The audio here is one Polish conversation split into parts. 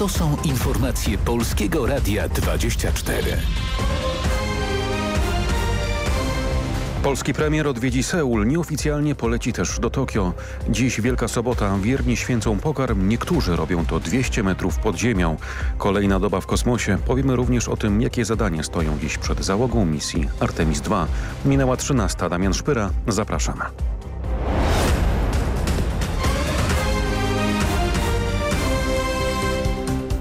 To są informacje Polskiego Radia 24. Polski premier odwiedzi Seul, nieoficjalnie poleci też do Tokio. Dziś Wielka Sobota, wierni święcą pokarm, niektórzy robią to 200 metrów pod ziemią. Kolejna doba w kosmosie. Powiemy również o tym, jakie zadanie stoją dziś przed załogą misji Artemis II. Minęła 13. Damian Szpyra, zapraszam.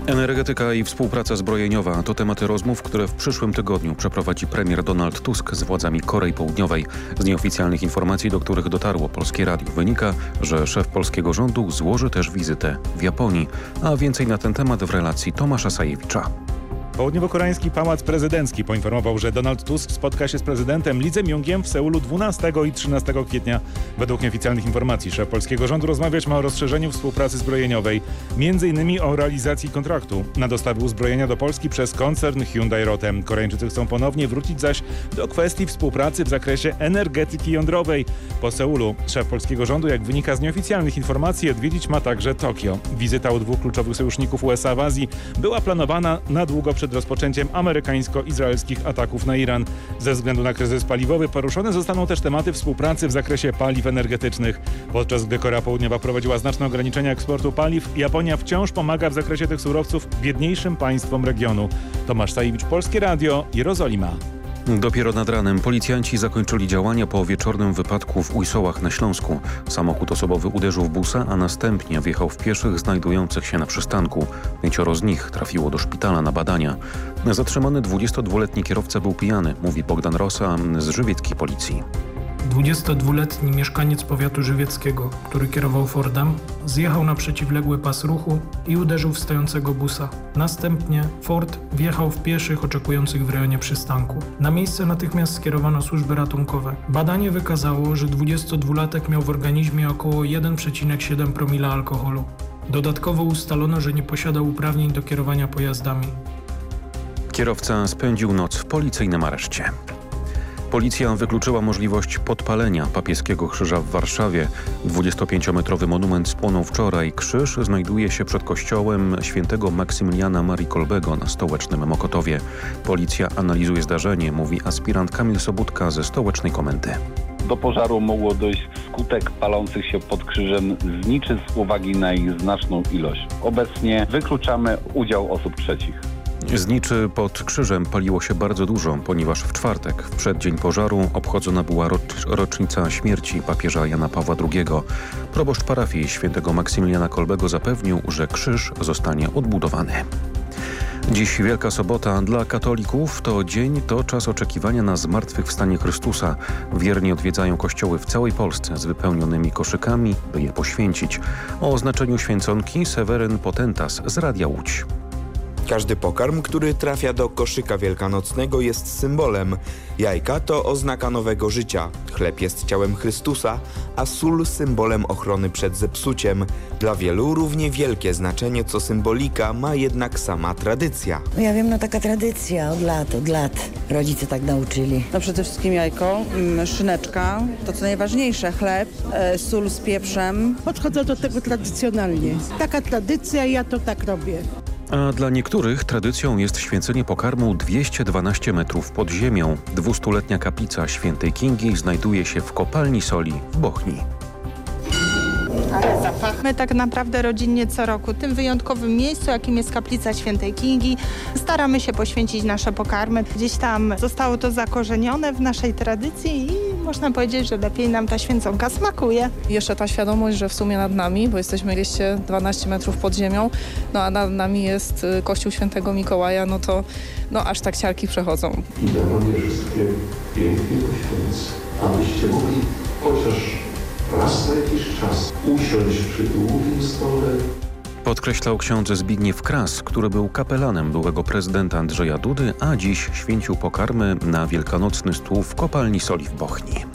Energetyka i współpraca zbrojeniowa to tematy rozmów, które w przyszłym tygodniu przeprowadzi premier Donald Tusk z władzami Korei Południowej. Z nieoficjalnych informacji, do których dotarło Polskie Radio, wynika, że szef polskiego rządu złoży też wizytę w Japonii. A więcej na ten temat w relacji Tomasza Sajewicza. Południowo-koreański Pałac Prezydencki poinformował, że Donald Tusk spotka się z prezydentem Lee Myungiem w Seulu 12 i 13 kwietnia. Według nieoficjalnych informacji szef polskiego rządu rozmawiać ma o rozszerzeniu współpracy zbrojeniowej, m.in. o realizacji kontraktu na dostawy uzbrojenia do Polski przez koncern Hyundai Rotem. Koreańczycy chcą ponownie wrócić zaś do kwestii współpracy w zakresie energetyki jądrowej. Po Seulu szef polskiego rządu, jak wynika z nieoficjalnych informacji, odwiedzić ma także Tokio. Wizyta u dwóch kluczowych sojuszników USA w Azji była planowana na długo przed rozpoczęciem amerykańsko-izraelskich ataków na Iran. Ze względu na kryzys paliwowy poruszone zostaną też tematy współpracy w zakresie paliw energetycznych. Podczas gdy Korea Południowa prowadziła znaczne ograniczenia eksportu paliw, Japonia wciąż pomaga w zakresie tych surowców biedniejszym państwom regionu. Tomasz Sajewicz, Polskie Radio, Jerozolima. Dopiero nad ranem policjanci zakończyli działania po wieczornym wypadku w Ujsołach na Śląsku. Samochód osobowy uderzył w busa, a następnie wjechał w pieszych znajdujących się na przystanku. Pięcioro z nich trafiło do szpitala na badania. Zatrzymany 22-letni kierowca był pijany, mówi Bogdan Rosa z żywieckiej policji. 22-letni mieszkaniec powiatu żywieckiego, który kierował Fordem, zjechał na przeciwległy pas ruchu i uderzył w stojącego busa. Następnie Ford wjechał w pieszych oczekujących w rejonie przystanku. Na miejsce natychmiast skierowano służby ratunkowe. Badanie wykazało, że 22-latek miał w organizmie około 1,7 promila alkoholu. Dodatkowo ustalono, że nie posiadał uprawnień do kierowania pojazdami. Kierowca spędził noc w policyjnym areszcie. Policja wykluczyła możliwość podpalenia papieskiego krzyża w Warszawie. 25-metrowy monument spłonął wczoraj. Krzyż znajduje się przed kościołem świętego Maksymiliana Marii Kolbego na stołecznym Mokotowie. Policja analizuje zdarzenie, mówi aspirant Kamil Sobutka ze stołecznej komendy. Do pożaru mogło dojść wskutek palących się pod krzyżem zniczy z uwagi na ich znaczną ilość. Obecnie wykluczamy udział osób trzecich. Zniczy pod krzyżem paliło się bardzo dużo, ponieważ w czwartek, w przeddzień pożaru, obchodzona była rocznica śmierci papieża Jana Pawła II. Proboszcz parafii świętego Maksymiliana Kolbego zapewnił, że krzyż zostanie odbudowany. Dziś Wielka Sobota dla katolików to dzień, to czas oczekiwania na zmartwychwstanie Chrystusa. Wierni odwiedzają kościoły w całej Polsce z wypełnionymi koszykami, by je poświęcić. O znaczeniu święconki Seweryn Potentas z Radia Łódź. Każdy pokarm, który trafia do koszyka wielkanocnego jest symbolem. Jajka to oznaka nowego życia. Chleb jest ciałem Chrystusa, a sól symbolem ochrony przed zepsuciem. Dla wielu równie wielkie znaczenie co symbolika ma jednak sama tradycja. No ja wiem, no taka tradycja od lat, od lat. Rodzice tak nauczyli. No przede wszystkim jajko, mm, szyneczka, to co najważniejsze, chleb, e, sól z pieprzem. Podchodzę do tego tradycjonalnie. Taka tradycja, ja to tak robię. A dla niektórych tradycją jest święcenie pokarmu 212 metrów pod ziemią. Dwustuletnia kaplica świętej Kingi znajduje się w kopalni soli w Bochni. My tak naprawdę rodzinnie co roku tym wyjątkowym miejscu, jakim jest kaplica świętej Kingi, staramy się poświęcić nasze pokarmy. Gdzieś tam zostało to zakorzenione w naszej tradycji i można powiedzieć, że lepiej nam ta święconka smakuje. Jeszcze ta świadomość, że w sumie nad nami, bo jesteśmy 212 metrów pod ziemią, no a nad nami jest y, Kościół Świętego Mikołaja, no to no aż tak ciarki przechodzą. I darowie wszystkie pięknie poświęcę, abyście mogli chociaż raz na jakiś czas usiąść przy długim stole Podkreślał ksiądz Zbigniew Kras, który był kapelanem byłego prezydenta Andrzeja Dudy, a dziś święcił pokarmy na wielkanocny stół w kopalni soli w Bochni.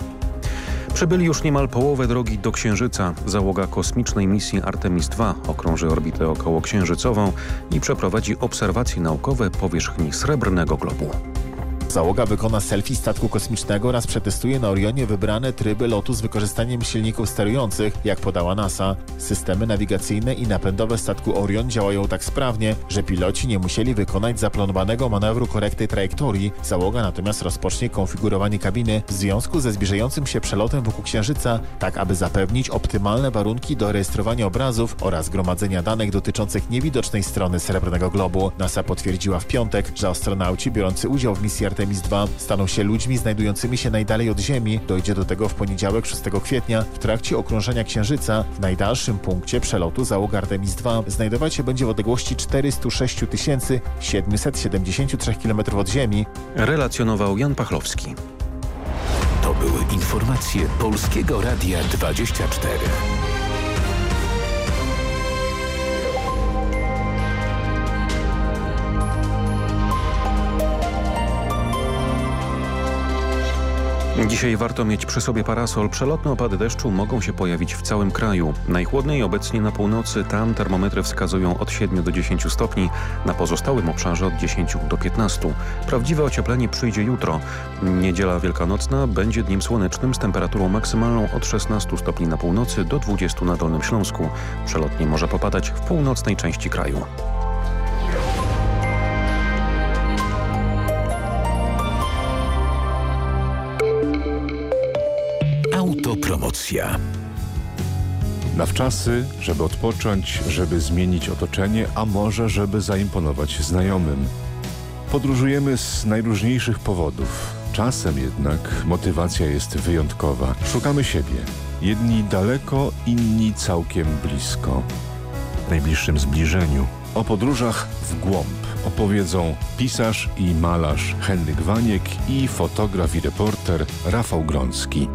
Przybyli już niemal połowę drogi do Księżyca. Załoga kosmicznej misji Artemis II okrąży orbitę okołoksiężycową i przeprowadzi obserwacje naukowe powierzchni Srebrnego Globu. Załoga wykona selfie statku kosmicznego oraz przetestuje na Orionie wybrane tryby lotu z wykorzystaniem silników sterujących, jak podała NASA. Systemy nawigacyjne i napędowe statku Orion działają tak sprawnie, że piloci nie musieli wykonać zaplanowanego manewru korekty trajektorii. Załoga natomiast rozpocznie konfigurowanie kabiny w związku ze zbliżającym się przelotem wokół Księżyca, tak aby zapewnić optymalne warunki do rejestrowania obrazów oraz gromadzenia danych dotyczących niewidocznej strony Srebrnego Globu. NASA potwierdziła w piątek, że astronauci biorący udział w misji Artemis II staną się ludźmi znajdującymi się najdalej od Ziemi. Dojdzie do tego w poniedziałek 6 kwietnia w trakcie okrążenia Księżyca. W najdalszym punkcie przelotu załoga Artemis II znajdować się będzie w odległości 406 773 km od Ziemi. Relacjonował Jan Pachlowski. To były informacje Polskiego Radia 24. Dzisiaj warto mieć przy sobie parasol. Przelotne opady deszczu mogą się pojawić w całym kraju. Najchłodniej obecnie na północy, tam termometry wskazują od 7 do 10 stopni, na pozostałym obszarze od 10 do 15. Prawdziwe ocieplenie przyjdzie jutro. Niedziela wielkanocna będzie dniem słonecznym z temperaturą maksymalną od 16 stopni na północy do 20 na Dolnym Śląsku. Przelotnie może popadać w północnej części kraju. Autopromocja. Na wczasy, żeby odpocząć, żeby zmienić otoczenie, a może żeby zaimponować znajomym. Podróżujemy z najróżniejszych powodów. Czasem jednak motywacja jest wyjątkowa. Szukamy siebie. Jedni daleko, inni całkiem blisko. W najbliższym zbliżeniu. O podróżach w głąb opowiedzą pisarz i malarz Henryk Waniek i fotograf i reporter Rafał Grącki.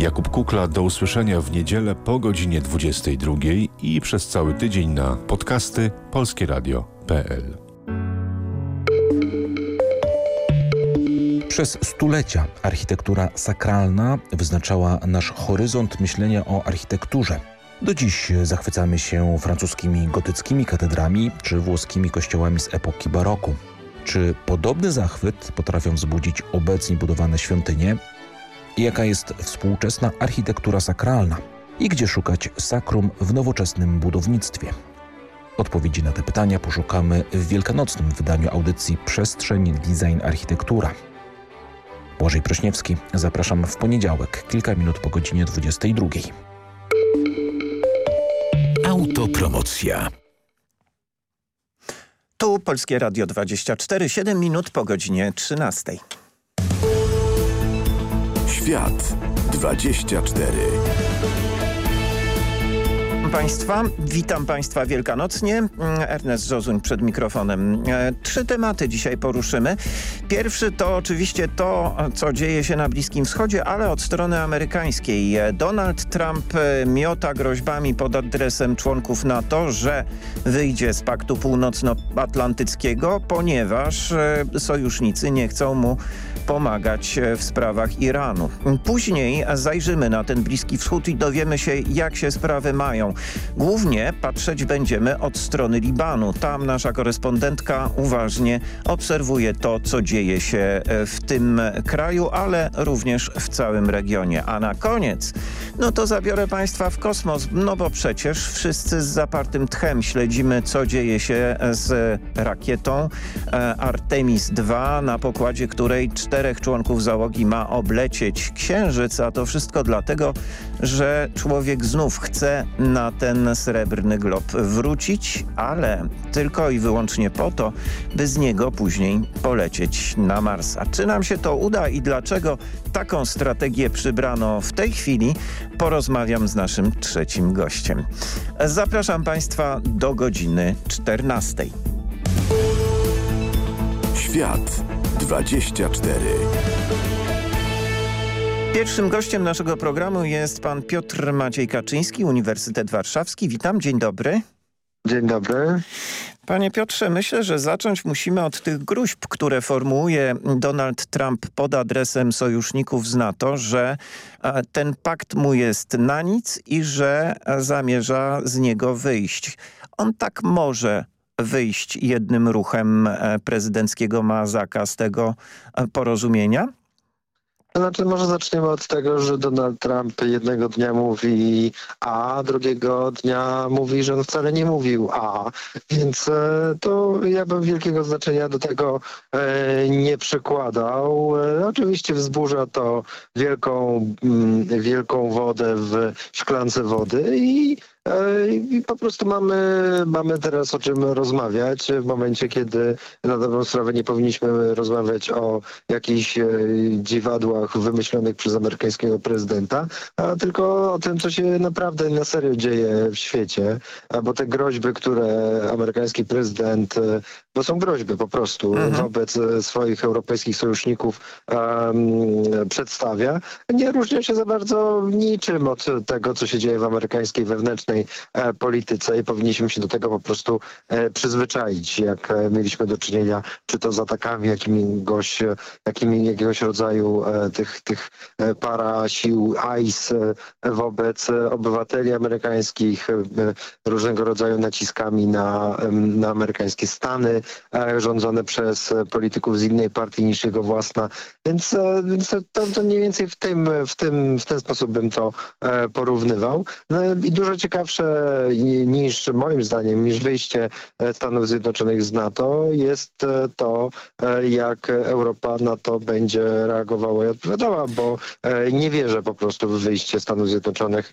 Jakub Kukla do usłyszenia w niedzielę po godzinie 22 i przez cały tydzień na podcasty polskieradio.pl. Przez stulecia architektura sakralna wyznaczała nasz horyzont myślenia o architekturze. Do dziś zachwycamy się francuskimi gotyckimi katedrami czy włoskimi kościołami z epoki baroku. Czy podobny zachwyt potrafią wzbudzić obecnie budowane świątynie? I jaka jest współczesna architektura sakralna? I gdzie szukać sakrum w nowoczesnym budownictwie? Odpowiedzi na te pytania poszukamy w wielkanocnym wydaniu audycji Przestrzeń Design Architektura. Błażej Prośniewski, zapraszam w poniedziałek, kilka minut po godzinie 22. Autopromocja. Tu Polskie Radio 24, 7 minut po godzinie 13. Świat 24. Państwa, witam Państwa wielkanocnie. Ernest Zozuń przed mikrofonem. E, trzy tematy dzisiaj poruszymy. Pierwszy to oczywiście to, co dzieje się na Bliskim Wschodzie, ale od strony amerykańskiej. Donald Trump e, miota groźbami pod adresem członków NATO, że wyjdzie z Paktu Północnoatlantyckiego, ponieważ e, sojusznicy nie chcą mu pomagać w sprawach Iranu. Później zajrzymy na ten Bliski Wschód i dowiemy się, jak się sprawy mają. Głównie patrzeć będziemy od strony Libanu. Tam nasza korespondentka uważnie obserwuje to, co dzieje się w tym kraju, ale również w całym regionie. A na koniec, no to zabiorę Państwa w kosmos, no bo przecież wszyscy z zapartym tchem śledzimy, co dzieje się z rakietą Artemis II, na pokładzie której czterech członków załogi ma oblecieć Księżyc, a to wszystko dlatego, że człowiek znów chce na ten srebrny glob wrócić, ale tylko i wyłącznie po to, by z niego później polecieć na Marsa. Czy nam się to uda i dlaczego taką strategię przybrano w tej chwili, porozmawiam z naszym trzecim gościem. Zapraszam Państwa do godziny 14. Świat 24. Pierwszym gościem naszego programu jest pan Piotr Maciej Kaczyński, Uniwersytet Warszawski. Witam, dzień dobry. Dzień dobry. Panie Piotrze, myślę, że zacząć musimy od tych gruźb, które formułuje Donald Trump pod adresem sojuszników z NATO, że ten pakt mu jest na nic i że zamierza z niego wyjść. On tak może wyjść jednym ruchem prezydenckiego Mazaka z tego porozumienia? To znaczy może zaczniemy od tego, że Donald Trump jednego dnia mówi A, drugiego dnia mówi, że on wcale nie mówił A, więc e, to ja bym wielkiego znaczenia do tego e, nie przykładał. E, oczywiście wzburza to wielką, mm, wielką wodę w szklance wody i i po prostu mamy, mamy teraz o czym rozmawiać. W momencie, kiedy na dobrą sprawę nie powinniśmy rozmawiać o jakichś e, dziwadłach wymyślonych przez amerykańskiego prezydenta, a tylko o tym, co się naprawdę na serio dzieje w świecie, bo te groźby, które amerykański prezydent, e, bo są groźby po prostu mhm. wobec e, swoich europejskich sojuszników um, przedstawia, nie różnią się za bardzo niczym od tego, co się dzieje w amerykańskiej wewnętrznej E, polityce i powinniśmy się do tego po prostu e, przyzwyczaić, jak e, mieliśmy do czynienia czy to z atakami jakimiś, jakimi, jakiegoś rodzaju tych, tych para sił ICE wobec obywateli amerykańskich, różnego rodzaju naciskami na, na amerykańskie Stany rządzone przez polityków z innej partii niż jego własna. Więc, więc to, to mniej więcej w, tym, w, tym, w ten sposób bym to porównywał. No i dużo ciekawsze niż moim zdaniem, niż wyjście e, Stanów Zjednoczonych z NATO jest e, to, e, jak Europa na to będzie reagowała i odpowiadała, bo nie wierzę po prostu w wyjście Stanów Zjednoczonych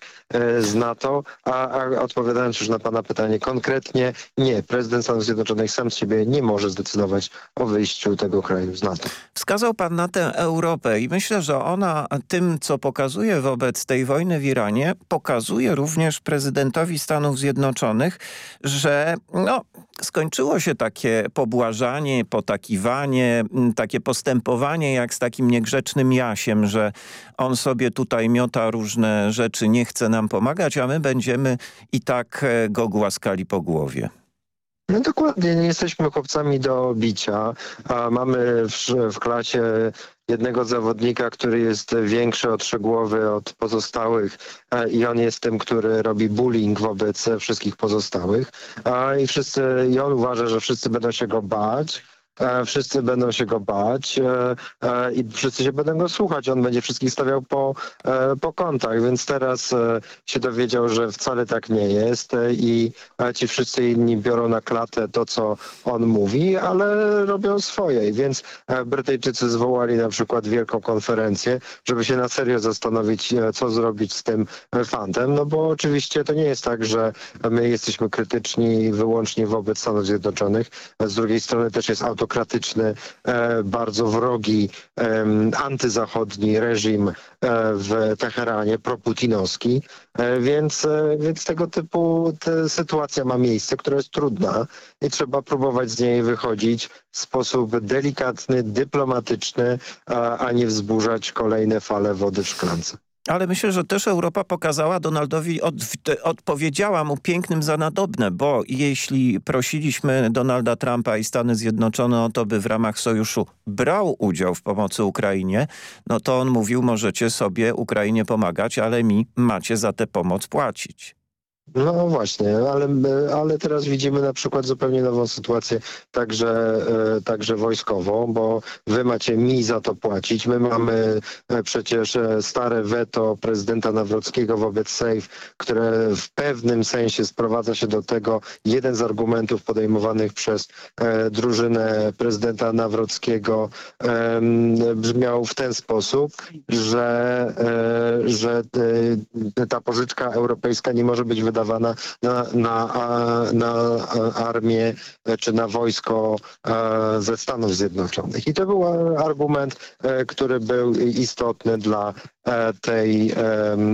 z NATO, a, a odpowiadając już na Pana pytanie konkretnie, nie, prezydent Stanów Zjednoczonych sam z siebie nie może zdecydować o wyjściu tego kraju z NATO. Wskazał Pan na tę Europę i myślę, że ona tym, co pokazuje wobec tej wojny w Iranie, pokazuje również prezydent prezydentowi Stanów Zjednoczonych, że no, skończyło się takie pobłażanie, potakiwanie, takie postępowanie jak z takim niegrzecznym Jasiem, że on sobie tutaj miota różne rzeczy, nie chce nam pomagać, a my będziemy i tak e, go głaskali po głowie. No dokładnie, nie jesteśmy chłopcami do bicia. A mamy w, w klasie jednego zawodnika, który jest większy, odszegłowy od pozostałych i on jest tym, który robi bullying wobec wszystkich pozostałych. I wszyscy, i on uważa, że wszyscy będą się go bać wszyscy będą się go bać e, e, i wszyscy się będą go słuchać. On będzie wszystkich stawiał po, po kątach, więc teraz się dowiedział, że wcale tak nie jest i ci wszyscy inni biorą na klatę to, co on mówi, ale robią swoje. Więc Brytyjczycy zwołali na przykład wielką konferencję, żeby się na serio zastanowić, co zrobić z tym fantem, no bo oczywiście to nie jest tak, że my jesteśmy krytyczni wyłącznie wobec Stanów Zjednoczonych. Z drugiej strony też jest auto autokratyczny, e, bardzo wrogi, antyzachodni reżim e, w Teheranie, proputinowski, e, więc, więc tego typu sytuacja ma miejsce, która jest trudna i trzeba próbować z niej wychodzić w sposób delikatny, dyplomatyczny, a nie wzburzać kolejne fale wody w szklance. Ale myślę, że też Europa pokazała Donaldowi, od, odpowiedziała mu pięknym za nadobne, bo jeśli prosiliśmy Donalda Trumpa i Stany Zjednoczone o to, by w ramach sojuszu brał udział w pomocy Ukrainie, no to on mówił, możecie sobie Ukrainie pomagać, ale mi macie za tę pomoc płacić. No właśnie, ale, ale teraz widzimy na przykład zupełnie nową sytuację, także, e, także wojskową, bo wy macie mi za to płacić. My mamy e, przecież e, stare weto prezydenta Nawrockiego wobec SAFE, które w pewnym sensie sprowadza się do tego, jeden z argumentów podejmowanych przez drużynę prezydenta Nawrockiego brzmiał w ten sposób, że, że ta pożyczka europejska nie może być wydana wydawana na, na, na armię czy na wojsko e, ze Stanów Zjednoczonych. I to był argument, e, który był istotny dla e, tej,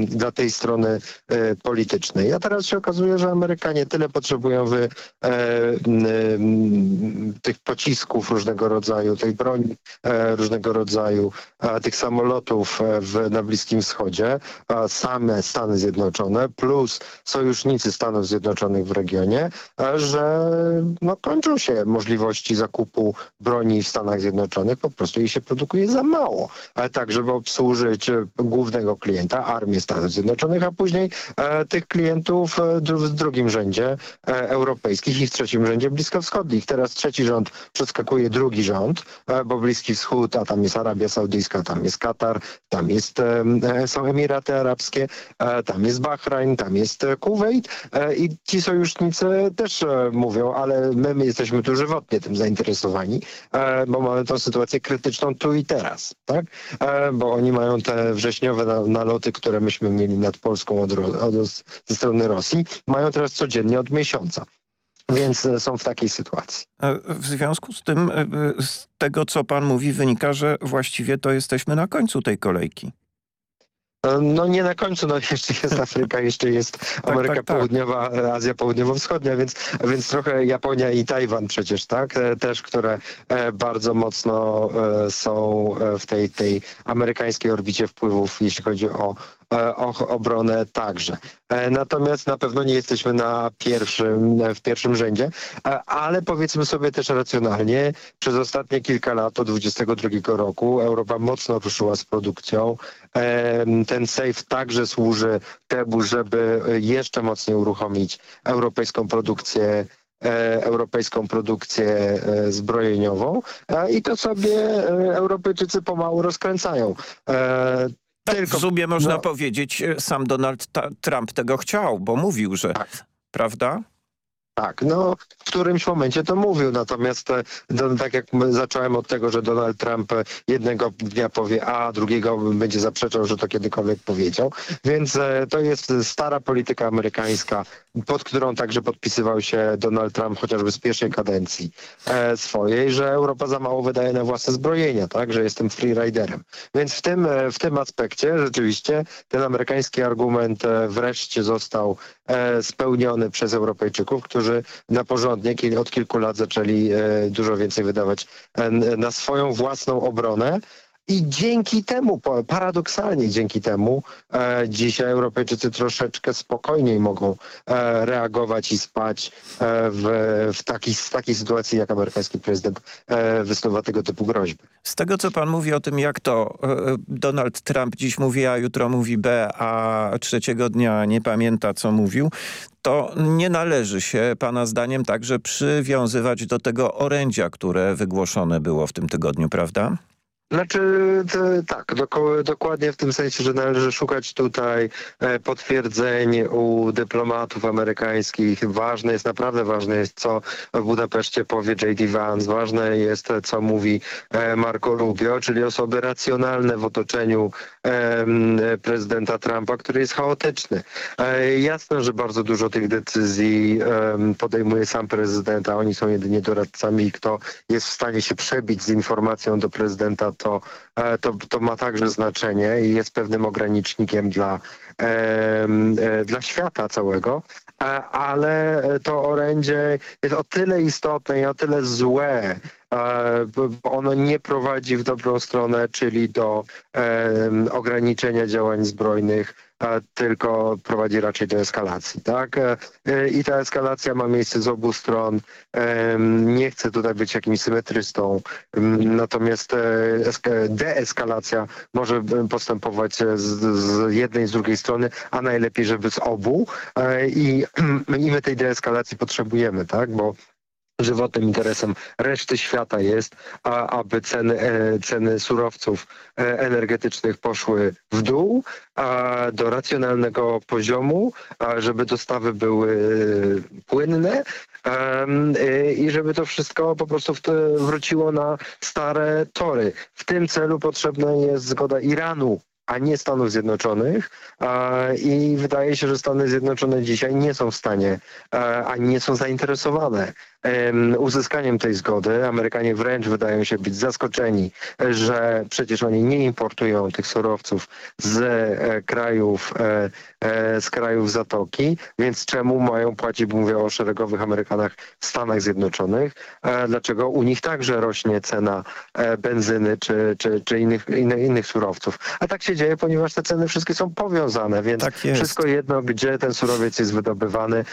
dla tej strony politycznej. A teraz się okazuje, że Amerykanie tyle potrzebują wy, tych pocisków różnego rodzaju, tej broni różnego rodzaju, tych samolotów w, na Bliskim Wschodzie, same Stany Zjednoczone plus sojusz sojusznicy Stanów Zjednoczonych w regionie, że no, kończą się możliwości zakupu broni w Stanach Zjednoczonych, po prostu jej się produkuje za mało. Ale tak, żeby obsłużyć głównego klienta, armię Stanów Zjednoczonych, a później tych klientów w drugim rzędzie europejskich i w trzecim rzędzie bliskowschodnich. Teraz trzeci rząd przeskakuje drugi rząd, bo Bliski Wschód, a tam jest Arabia Saudyjska, tam jest Katar, tam jest, są Emiraty Arabskie, tam jest Bahrajn, tam jest Kuwait i ci sojusznicy też mówią, ale my, my jesteśmy tu żywotnie tym zainteresowani, bo mamy tą sytuację krytyczną tu i teraz, tak? Bo oni mają te wrześniowe naloty, które myśmy mieli nad Polską od, od, ze strony Rosji, mają teraz codziennie od miesiąca. Więc e, są w takiej sytuacji. W związku z tym, e, z tego co pan mówi, wynika, że właściwie to jesteśmy na końcu tej kolejki. No nie na końcu, no jeszcze jest Afryka, jeszcze jest tak, Ameryka tak, tak. Południowa, Azja Południowo-Wschodnia, więc, więc trochę Japonia i Tajwan przecież, tak? E, też, które e, bardzo mocno e, są w tej, tej amerykańskiej orbicie wpływów, jeśli chodzi o o obronę także. Natomiast na pewno nie jesteśmy na pierwszym, w pierwszym rzędzie, ale powiedzmy sobie też racjonalnie, przez ostatnie kilka lat, od 2022 roku, Europa mocno ruszyła z produkcją. Ten safe także służy temu, żeby jeszcze mocniej uruchomić europejską produkcję e, europejską produkcję e, zbrojeniową i to sobie e, Europejczycy pomału rozkręcają. Tak, Tylko, w sumie można no, powiedzieć, sam Donald Trump tego chciał, bo mówił, że... Tak. Prawda? Tak, no w którymś momencie to mówił, natomiast no, tak jak zacząłem od tego, że Donald Trump jednego dnia powie A, drugiego będzie zaprzeczał, że to kiedykolwiek powiedział, więc e, to jest stara polityka amerykańska, pod którą także podpisywał się Donald Trump chociażby z pierwszej kadencji e, swojej, że Europa za mało wydaje na własne zbrojenia, tak, że jestem freeriderem. Więc w tym, e, w tym aspekcie rzeczywiście ten amerykański argument wreszcie został spełniony przez Europejczyków, którzy na porządnie od kilku lat zaczęli e, dużo więcej wydawać e, na swoją własną obronę. I dzięki temu, paradoksalnie dzięki temu, e, dzisiaj Europejczycy troszeczkę spokojniej mogą e, reagować i spać e, w, w, taki, w takiej sytuacji, jak amerykański prezydent e, tego typu groźby. Z tego, co pan mówi o tym, jak to Donald Trump dziś mówi A, jutro mówi B, a trzeciego dnia nie pamięta, co mówił, to nie należy się pana zdaniem także przywiązywać do tego orędzia, które wygłoszone było w tym tygodniu, prawda? Znaczy tak, dokładnie w tym sensie, że należy szukać tutaj e, potwierdzeń u dyplomatów amerykańskich. Ważne jest, naprawdę ważne jest, co w Budapeszcie powie J.D. Vance, ważne jest, co mówi e, Marco Rubio, czyli osoby racjonalne w otoczeniu prezydenta Trumpa, który jest chaotyczny. E, jasne, że bardzo dużo tych decyzji podejmuje sam prezydent, a oni są jedynie doradcami, kto jest w stanie się przebić z informacją do prezydenta, to, e, to, to ma także znaczenie i jest pewnym ogranicznikiem dla, e, dla świata całego. Ale to orędzie jest o tyle istotne i o tyle złe, ono nie prowadzi w dobrą stronę, czyli do ograniczenia działań zbrojnych tylko prowadzi raczej do eskalacji. Tak? E, I ta eskalacja ma miejsce z obu stron. Nie chcę tutaj być jakimś symetrystą, natomiast e, deeskalacja może postępować z, jednej z drugiej strony, a najlepiej, żeby z obu. E, I, i my tej deeskalacji potrzebujemy, tak? bo żywotnym interesem reszty świata jest, a, aby ceny, e, ceny surowców e, energetycznych poszły w dół a do racjonalnego poziomu, a żeby dostawy były płynne e, i żeby to wszystko po prostu wróciło na stare tory. W tym celu potrzebna jest zgoda Iranu a nie Stanów Zjednoczonych i wydaje się, że Stany Zjednoczone dzisiaj nie są w stanie ani nie są zainteresowane uzyskaniem tej zgody. Amerykanie wręcz wydają się być zaskoczeni, że przecież oni nie importują tych surowców z e, krajów, e, e, z krajów Zatoki, więc czemu mają płacić, mówię o szeregowych Amerykanach w Stanach Zjednoczonych, dlaczego u nich także rośnie cena benzyny czy, czy, czy innych, innych surowców. A tak się się dzieje, ponieważ te ceny wszystkie są powiązane, więc Tak wszystko jedno, gdzie ten surowiec jest wydobywany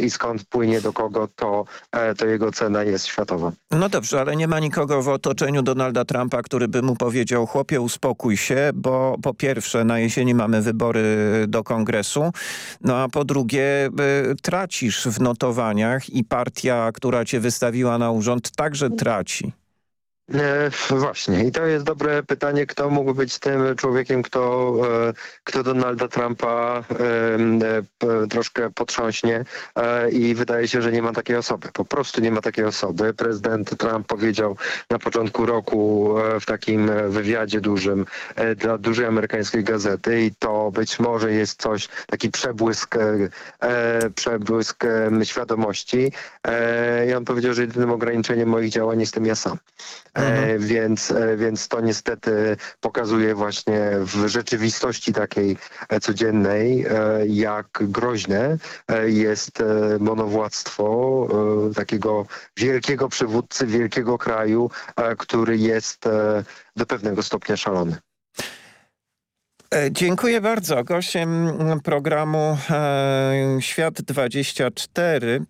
i skąd płynie do kogo, to, e, to jego cena jest światowa. No dobrze, ale nie ma nikogo w otoczeniu Donalda Trumpa, który by mu powiedział chłopie uspokój się, bo po pierwsze na jesieni mamy wybory do kongresu, no a po drugie y, tracisz w notowaniach i partia, która cię wystawiła na urząd także traci. E, właśnie i to jest dobre pytanie, kto mógł być tym człowiekiem, kto, e, kto Donalda Trumpa e, troszkę potrząśnie i wydaje się, że nie ma takiej osoby. Po prostu nie ma takiej osoby. Prezydent Trump powiedział na początku roku w takim wywiadzie dużym dla dużej amerykańskiej gazety i to być może jest coś, taki przebłysk, przebłysk świadomości i on powiedział, że jedynym ograniczeniem moich działań jestem ja sam. E, więc, e, więc to niestety pokazuje właśnie w rzeczywistości takiej e, codziennej, jak groźne jest monowładztwo takiego wielkiego przywódcy, wielkiego kraju, który jest do pewnego stopnia szalony. Dziękuję bardzo. Gościem programu Świat 24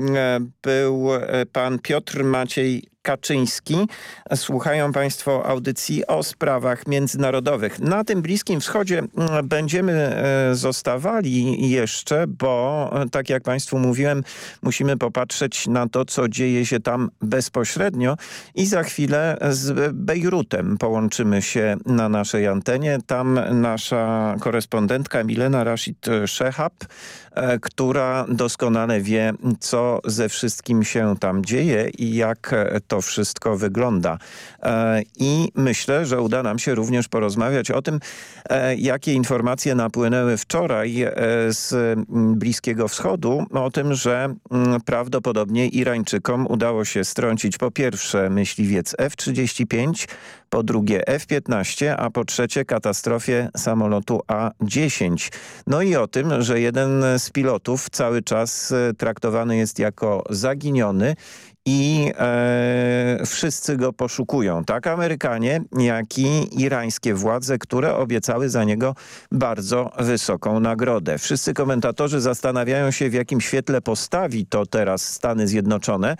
e, był pan Piotr Maciej Kaczyński. Słuchają Państwo audycji o sprawach międzynarodowych. Na tym Bliskim Wschodzie mm, będziemy e, zostawali jeszcze, bo e, tak jak Państwu mówiłem, musimy popatrzeć na to, co dzieje się tam bezpośrednio i za chwilę z Bejrutem połączymy się na naszej antenie. Tam nasza korespondentka Milena Rashid Szehab, e, która doskonale wie, co ze wszystkim się tam dzieje i jak e, to wszystko wygląda. E, I myślę, że uda nam się również porozmawiać o tym, e, jakie informacje napłynęły wczoraj e, z Bliskiego Wschodu, o tym, że prawdopodobnie Irańczykom udało się strącić po pierwsze myśliwiec F-35, po drugie F-15, a po trzecie katastrofie samolotu A-10. No i o tym, że jeden z pilotów cały czas traktowany jest jako zaginiony i e, wszyscy go poszukują. Tak Amerykanie, jak i irańskie władze, które obiecały za niego bardzo wysoką nagrodę. Wszyscy komentatorzy zastanawiają się, w jakim świetle postawi to teraz Stany Zjednoczone,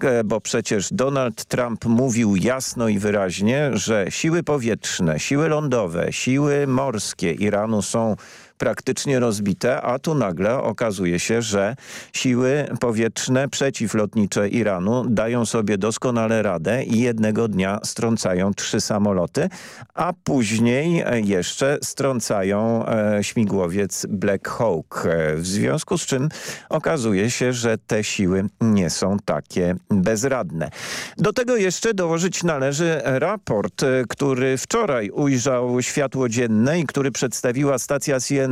e, bo przecież Donald Trump mówił jasno i wyraźnie, że siły powietrzne, siły lądowe, siły morskie Iranu są praktycznie rozbite, a tu nagle okazuje się, że siły powietrzne przeciwlotnicze Iranu dają sobie doskonale radę i jednego dnia strącają trzy samoloty, a później jeszcze strącają e, śmigłowiec Black Hawk. E, W związku z czym okazuje się, że te siły nie są takie bezradne. Do tego jeszcze dołożyć należy raport, e, który wczoraj ujrzał światło dzienne i który przedstawiła stacja CNN,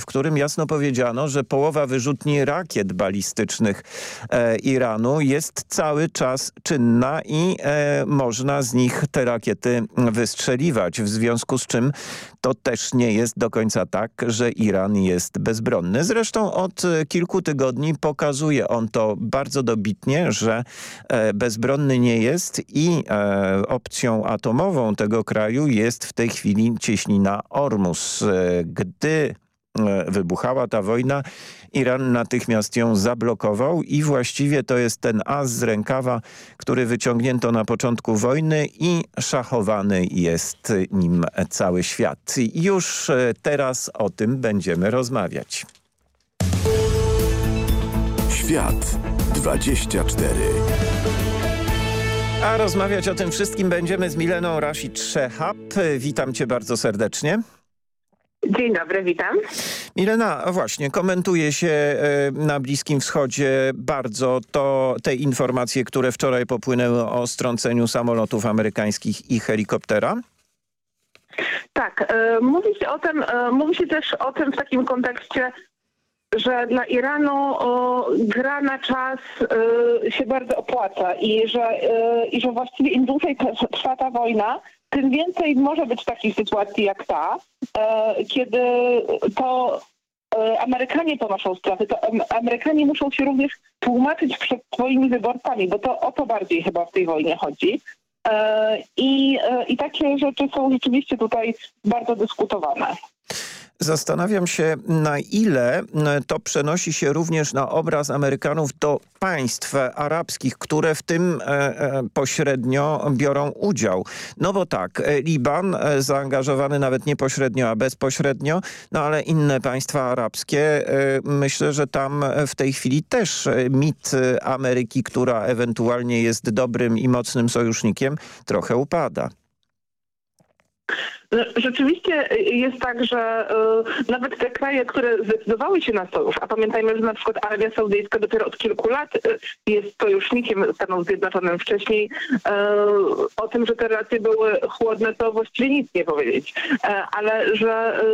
w którym jasno powiedziano, że połowa wyrzutni rakiet balistycznych e, Iranu jest cały czas czynna i e, można z nich te rakiety wystrzeliwać, w związku z czym to też nie jest do końca tak, że Iran jest bezbronny. Zresztą od e, kilku tygodni pokazuje on to bardzo dobitnie, że e, bezbronny nie jest i e, opcją atomową tego kraju jest w tej chwili cieśnina Ormus. E, Gdy wybuchała ta wojna, Iran natychmiast ją zablokował i właściwie to jest ten as z rękawa, który wyciągnięto na początku wojny i szachowany jest nim cały świat. I Już e, teraz o tym będziemy rozmawiać. Świat 24. A rozmawiać o tym wszystkim będziemy z Mileną Rashid Szehab. Witam cię bardzo serdecznie. Dzień dobry, witam. Milena, właśnie, komentuje się e, na Bliskim Wschodzie bardzo to te informacje, które wczoraj popłynęły o strąceniu samolotów amerykańskich i helikoptera. Tak, e, mówi się o tym, e, mówi się też o tym w takim kontekście, że dla Iranu gra na czas się bardzo opłaca i że, i że właściwie im dłużej trwa ta wojna, tym więcej może być takich sytuacji jak ta, e, kiedy to e, Amerykanie ponoszą straty, to Am- Amerykanie muszą się również tłumaczyć przed swoimi wyborcami, bo to o to bardziej chyba w tej wojnie chodzi. I, I takie rzeczy są rzeczywiście tutaj bardzo dyskutowane. Zastanawiam się, na ile to przenosi się również na obraz Amerykanów do państw arabskich, które w tym e, e, pośrednio biorą udział. No bo tak, e, Liban zaangażowany nawet nie pośrednio, a bezpośrednio, no ale inne państwa arabskie, myślę, że tam w tej chwili też mit Ameryki, która ewentualnie jest dobrym i mocnym sojusznikiem, trochę upada. Rzeczywiście jest tak, że y, nawet te kraje, które zdecydowały się na sojusz, a pamiętajmy, że na przykład Arabia Saudyjska dopiero od kilku lat y, jest sojusznikiem Stanów Zjednoczonych. Wcześniej y, o tym, że te relacje były chłodne, to właściwie nic nie powiedzieć. ale że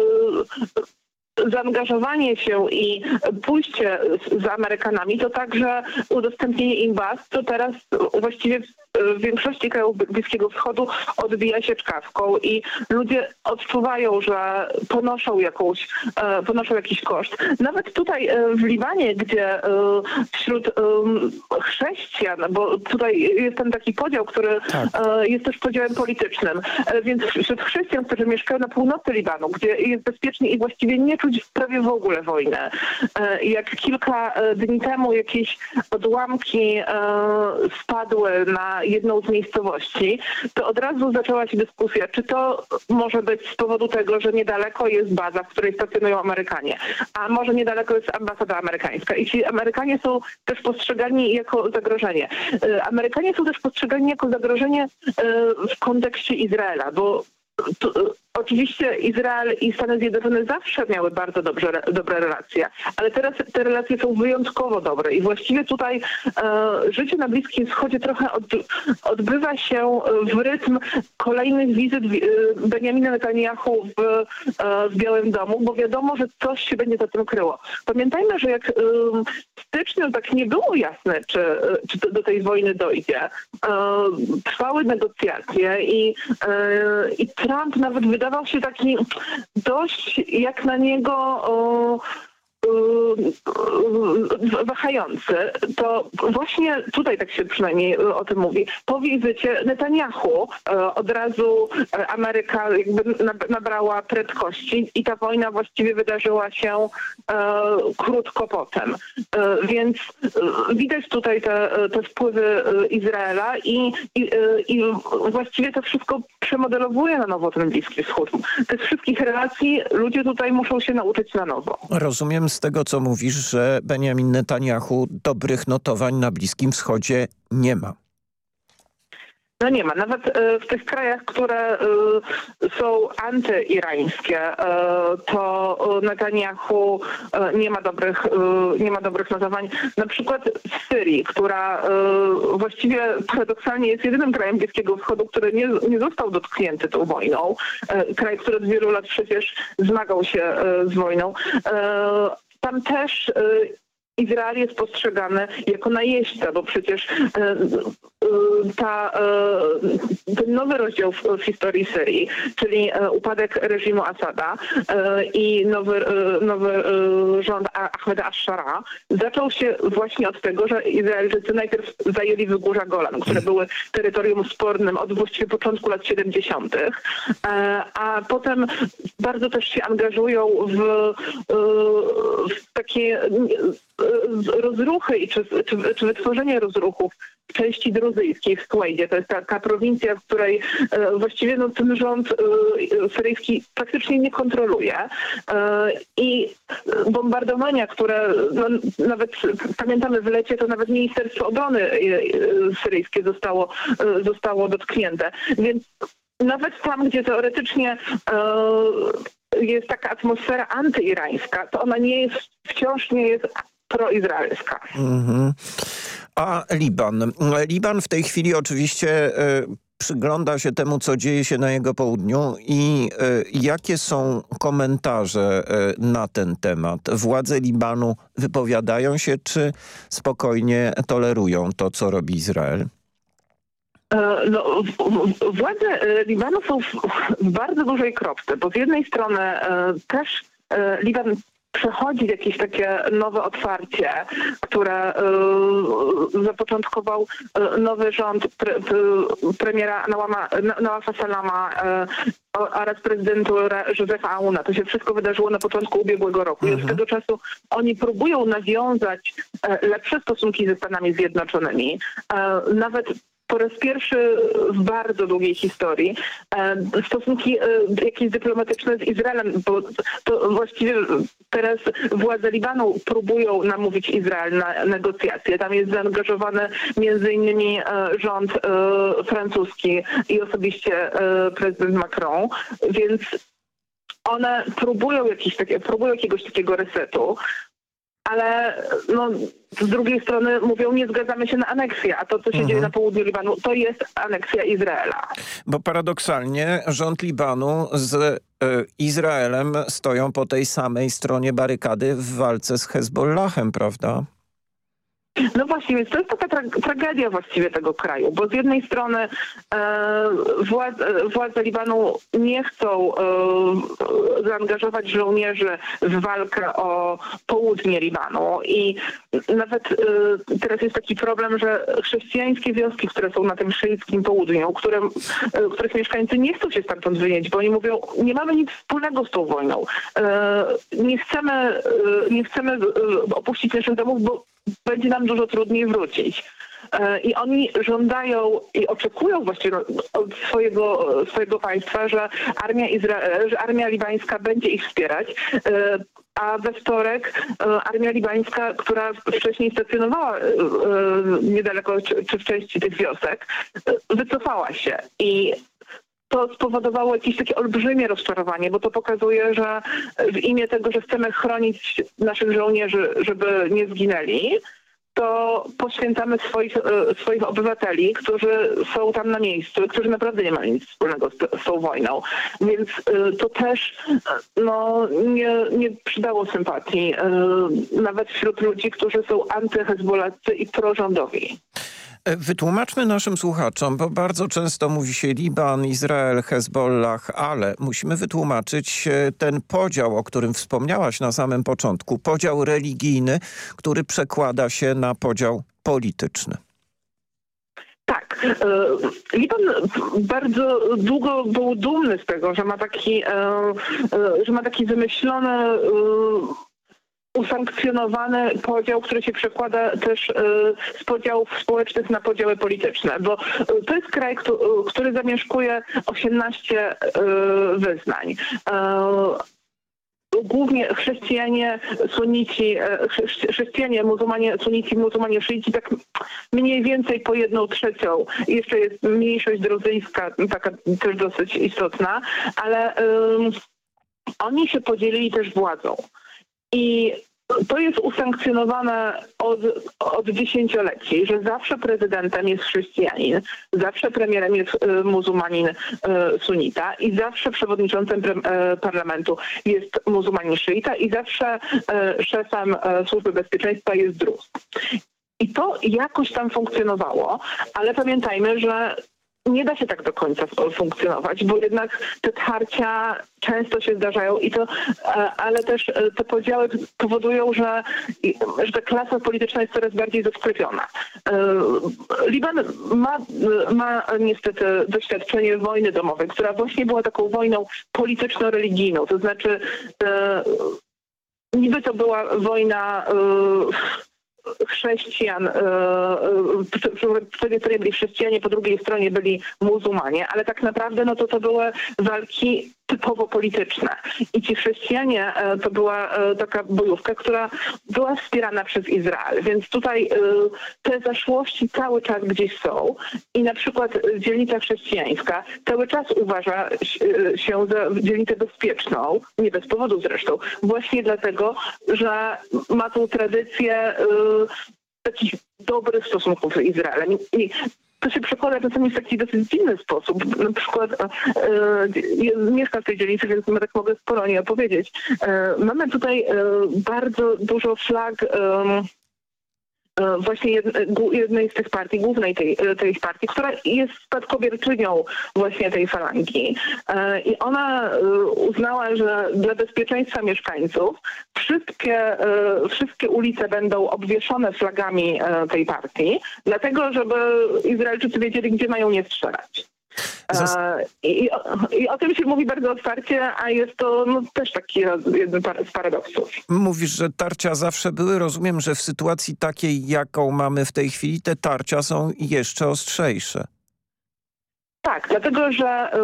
zaangażowanie się i pójście z Amerykanami to także udostępnienie im baz, to teraz właściwie w większości krajów Bliskiego Wschodu odbija się czkawką i ludzie odczuwają, że ponoszą jakąś, e, ponoszą jakiś koszt. Nawet tutaj e, w Libanie, gdzie e, wśród chrześcijan, bo tutaj jest ten taki podział, który tak. jest też podziałem politycznym, więc wśród chrześcijan, którzy mieszkają na północy Libanu, gdzie jest bezpiecznie i właściwie nie czuć prawie w ogóle wojny. Jak kilka dni temu jakieś odłamki spadły na jedną z miejscowości, to od razu zaczęła się dyskusja, czy to może być z powodu tego, że niedaleko jest baza, w której stacjonują Amerykanie, a może niedaleko jest ambasada amerykańska. I ci Amerykanie są też postrzegani jako zagrożenie. Y, Amerykanie są też postrzegani jako zagrożenie y, w kontekście Izraela, bo Oczywiście Izrael i Stany Zjednoczone zawsze miały bardzo dobrze, dobre relacje, ale teraz te relacje są wyjątkowo dobre i właściwie tutaj e, życie na Bliskim Wschodzie trochę od, odbywa się w rytm kolejnych wizyt e, Benjamina Netanyahu w, e, w Białym Domu, bo wiadomo, że coś się będzie za tym kryło. Pamiętajmy, że jak e, w styczniu tak nie było jasne, czy, czy do tej wojny dojdzie. E, trwały negocjacje i, e, i Trump nawet wydał wydawał się taki dość jak na niego wahający, to właśnie tutaj tak się przynajmniej o tym mówi. Po wizycie Netanyahu od razu Ameryka jakby nabrała prędkości i ta wojna właściwie wydarzyła się krótko potem. Więc widać tutaj te, te wpływy Izraela i, i, i właściwie to wszystko przemodelowuje na nowo ten Bliski Wschód. Tych wszystkich relacji ludzie tutaj muszą się nauczyć na nowo. Rozumiem z tego, co mówisz, że Benjamin Netanyahu dobrych notowań na Bliskim Wschodzie nie ma. No nie ma. Nawet e, w tych krajach, które e, są antyirańskie, e, to Netanyahu nie ma dobrych, nie ma dobrych notowań. Na przykład w Syrii, która właściwie paradoksalnie jest jedynym krajem Bliskiego Wschodu, który nie, nie został dotknięty tą wojną. Kraj, który od wielu lat przecież zmagał się z wojną. Tam też Izrael jest postrzegany jako najeźdźca, bo przecież e, e, ta, e, ten nowy rozdział w, w, historii Syrii, czyli upadek reżimu Asada i nowy, nowy rząd Ahmeda Ashara zaczął się właśnie od tego, że Izraelczycy najpierw zajęli wygórza Golan, które były terytorium spornym od właściwie początku lat 70., a potem bardzo też się angażują w, w takie rozruchy czy, czy, czy wytworzenie rozruchów w części druzyjskiej w Kuwejdzie. To jest taka prowincja, w której e, właściwie no, ten rząd e, syryjski praktycznie nie kontroluje. E, I bombardowania, które no, nawet pamiętamy w lecie, to nawet Ministerstwo Obrony syryjskie zostało, zostało dotknięte. Więc nawet tam, gdzie teoretycznie jest taka atmosfera antyirańska, to ona nie jest, wciąż nie jest proizraelska. Mhm. A Liban? Liban w tej chwili oczywiście y, przygląda się temu, co dzieje się na jego południu i y, jakie są komentarze y, na ten temat? Władze Libanu wypowiadają się, czy spokojnie tolerują to, co robi Izrael? No, władze Libanu są w bardzo dużej kropce, bo z jednej strony też Liban przechodzi jakieś takie nowe otwarcie, które y, zapoczątkował y, nowy rząd pre, premiera Nawafa Salama y, oraz prezydentura Józefa Auna. To się wszystko wydarzyło na początku ubiegłego roku. Mhm. I od tego czasu oni próbują nawiązać lepsze stosunki ze Stanami Zjednoczonymi. Nawet po raz pierwszy w bardzo długiej historii e, stosunki e, jakieś dyplomatyczne z Izraelem, bo to właściwie teraz władze Libanu próbują namówić Izrael na negocjacje. Tam jest zaangażowany między innymi e, rząd francuski i osobiście prezydent Macron, więc one próbują, próbują jakiegoś takiego resetu ale no, z drugiej strony mówią, nie zgadzamy się na aneksję, a to, co się mhm. dzieje na południu Libanu, to jest aneksja Izraela. Bo paradoksalnie rząd Libanu z e, Izraelem stoją po tej samej stronie barykady w walce z Hezbollahem, prawda? No właśnie, więc to jest taka tra tragedia właściwie tego kraju, bo z jednej strony e, władze, władze Libanu nie chcą e, zaangażować żołnierzy w walkę o południe Libanu i nawet e, teraz jest taki problem, że chrześcijańskie wioski, które są na tym szyickim południu, które, e, których mieszkańcy nie chcą się stamtąd wynieść, bo oni mówią, nie mamy nic wspólnego z tą wojną. E, nie chcemy, e, nie chcemy opuścić naszych domów, bo będzie nam dużo trudniej wrócić. E, I oni żądają i oczekują właściwie od swojego, swojego państwa, że armia, Izra że armia libańska będzie ich wspierać. E, a we wtorek e, armia libańska, która wcześniej stacjonowała niedaleko czy, czy w części tych wiosek, wycofała się. I to spowodowało jakieś takie olbrzymie rozczarowanie, bo to pokazuje, że w imię tego, że chcemy chronić naszych żołnierzy, żeby nie zginęli, to poświęcamy swoich, e, swoich obywateli, którzy są tam na miejscu, którzy naprawdę nie mają nic wspólnego z, z tą wojną. Więc e, to też no, nie, nie przydało sympatii e, nawet wśród ludzi, którzy są antyhezbolatcy i prorządowi. Wytłumaczmy naszym słuchaczom, bo bardzo często mówi się Liban, Izrael, Hezbollah, ale musimy wytłumaczyć e, ten podział, o którym wspomniałaś na samym początku. Podział religijny, który przekłada się na podział polityczny. Tak. E, Liban bardzo długo był dumny z tego, że ma taki, e, że ma taki wymyślony usankcjonowany podział, który się przekłada też y, z podziałów społecznych na podziały polityczne, bo y, to jest kraj, który zamieszkuje 18 y, wyznań głównie chrześcijanie, sunici, chrześcijanie, muzułmanie, sunici, muzułmanie, szyici, tak mniej więcej po jedną trzecią. Jeszcze jest mniejszość druzyjska, taka też dosyć istotna, ale um, oni się podzielili też władzą. I to jest usankcjonowane od, od dziesięcioleci, że zawsze prezydentem jest chrześcijanin, zawsze premierem jest y, muzułmanin y, sunita i zawsze przewodniczącym y, parlamentu jest muzułmanin szyita i zawsze szefem służby bezpieczeństwa jest druz. I to jakoś tam funkcjonowało, ale pamiętajmy, że nie da się tak do końca funkcjonować, bo jednak te tarcia często się zdarzają i to, e, ale też e, te podziały powodują, że, że ta klasa polityczna jest coraz bardziej zasklepiona. E, Liban ma, ma niestety doświadczenie wojny domowej, która właśnie była taką wojną polityczno-religijną, to znaczy niby to była wojna chrześcijan, e, e, jednej stronie byli chrześcijanie, po drugiej stronie byli muzułmanie, ale tak naprawdę no to to były walki typowo polityczne. I ci chrześcijanie e, to była taka bojówka, która była wspierana przez Izrael. Więc tutaj te zaszłości cały czas gdzieś są i na przykład dzielnica chrześcijańska cały czas uważa się za dzielnicę bezpieczną, nie bez powodu zresztą, właśnie dlatego, że ma tą tradycję takich dobrych stosunków z Izraelem. I to się przekłada czasami w taki dosyć dziwny sposób. Na przykład e, e, mieszkam w tej dzielnicy, więc tak mogę sporo o niej opowiedzieć. E, mamy tutaj e, bardzo dużo flag właśnie jednej z tych partii, głównej tej, tej partii, która jest spadkobierczynią właśnie tej falangi. I ona uznała, że dla bezpieczeństwa mieszkańców wszystkie, wszystkie ulice będą obwieszone flagami tej partii, dlatego żeby Izraelczycy wiedzieli, gdzie mają nie strzelać. I, I, o tym się mówi bardzo otwarcie, a jest to no, też taki jeden z paradoksów. Mówisz, że tarcia zawsze były. Rozumiem, że w sytuacji takiej, jaką mamy w tej chwili, te tarcia są jeszcze ostrzejsze. Tak, dlatego że y,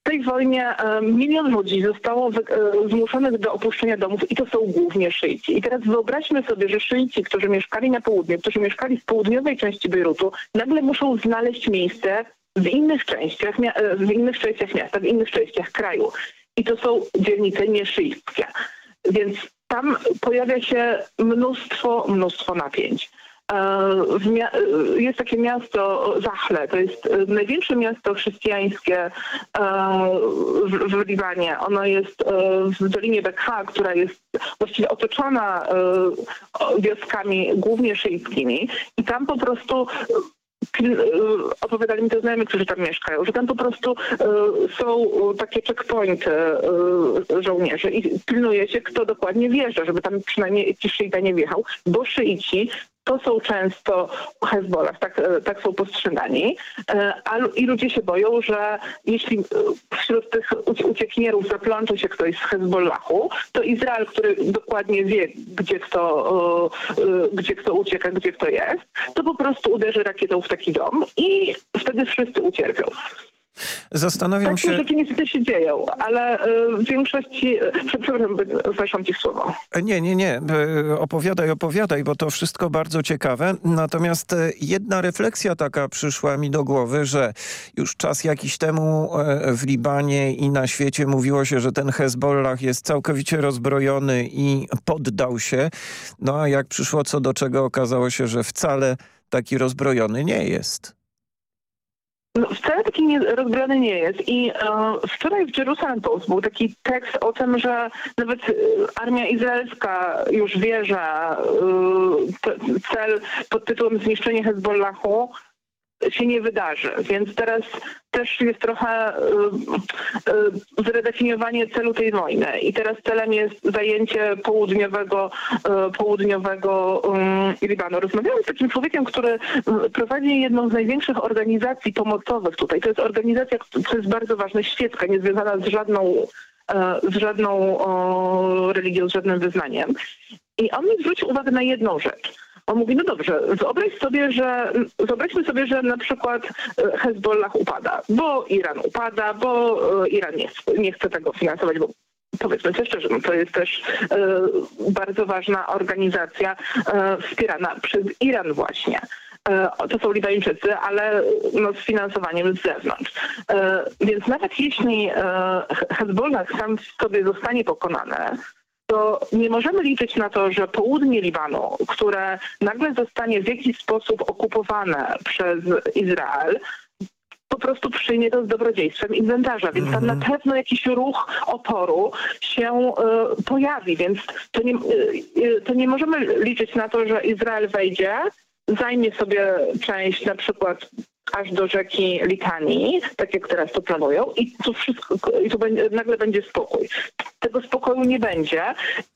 w tej wojnie y, milion ludzi zostało y, zmuszonych do opuszczenia domów i to są głównie szyici. I teraz wyobraźmy sobie, że szyici, którzy mieszkali na południu, którzy mieszkali w południowej części Bejrutu, nagle muszą znaleźć miejsce w innych częściach, e, w innych częściach miasta, w innych częściach kraju. I to są dzielnice nieszyjskie. Więc tam pojawia się mnóstwo, mnóstwo napięć. E, e, jest takie miasto Zachle, to jest największe miasto chrześcijańskie w Libanie. Ono jest w Dolinie Bekha, która jest właściwie otoczona wioskami głównie szyjskimi i tam po prostu opowiadali mi to znajomi, którzy tam mieszkają, że tam po prostu y, są takie checkpointy żołnierzy i pilnuje się, kto dokładnie wjeżdża, żeby tam przynajmniej ci szyita nie wjechał, bo szyici to są często Hezbollah, tak, tak są postrzegani. E, I ludzie się boją, że jeśli e, wśród tych uciekinierów zaplącze się ktoś z Hezbollahu, to Izrael, który dokładnie wie, gdzie kto, e, gdzie kto ucieka, gdzie kto jest, to po prostu uderzy rakietą w taki dom i wtedy wszyscy ucierpią. Zastanawiam Takie się... rzeczy niestety się dzieją, ale w większości... Przepraszam, weszłam ci słowo. Nie, nie, nie. Opowiadaj, opowiadaj, bo to wszystko bardzo ciekawe. Natomiast jedna refleksja taka przyszła mi do głowy, że już czas jakiś temu w Libanie i na świecie mówiło się, że ten Hezbollah jest całkowicie rozbrojony i poddał się. No a jak przyszło co do czego, okazało się, że wcale taki rozbrojony nie jest. No, wcale taki nie, rozbrany nie jest. I e, wczoraj w Jerusalem Post był taki tekst o tym, że nawet e, armia izraelska już wie, że e, cel pod tytułem zniszczenie Hezbollahu się nie wydarzy. Więc teraz też jest trochę y, y, zredefiniowanie celu tej wojny. I teraz celem jest zajęcie południowego, y, południowego Libanu. Rozmawiałem z takim człowiekiem, który prowadzi jedną z największych organizacji pomocowych tutaj. To jest organizacja, która jest bardzo ważna, świecka, niezwiązana z żadną z żadną religią, z żadnym wyznaniem. I on mi zwrócił uwagę na jedną rzecz on mówi, no dobrze, wyobraź sobie, że wyobraźmy sobie, że na przykład e, Hezbollah upada, bo Iran upada, bo e, Iran nie, nie chce tego finansować, bo powiedzmy sobie szczerze, no to jest też e, bardzo ważna organizacja e, wspierana przez Iran właśnie. E, to są Libańczycy, ale no, z finansowaniem z zewnątrz. Więc nawet jeśli Hezbollah sam w sobie zostanie pokonany, to nie możemy liczyć na to, że południe Libanu, które nagle zostanie w jakiś sposób okupowane przez Izrael, po prostu przyjmie to z dobrodziejstwem inwentarza, więc tam na mhm. pewno jakiś ruch oporu się y, pojawi, więc to nie, y, to nie możemy liczyć na to, że Izrael wejdzie, zajmie sobie część na przykład aż do rzeki Litanii, tak jak teraz to planują i tu wszystko, i tu będzie, nagle będzie spokój. Tego spokoju nie będzie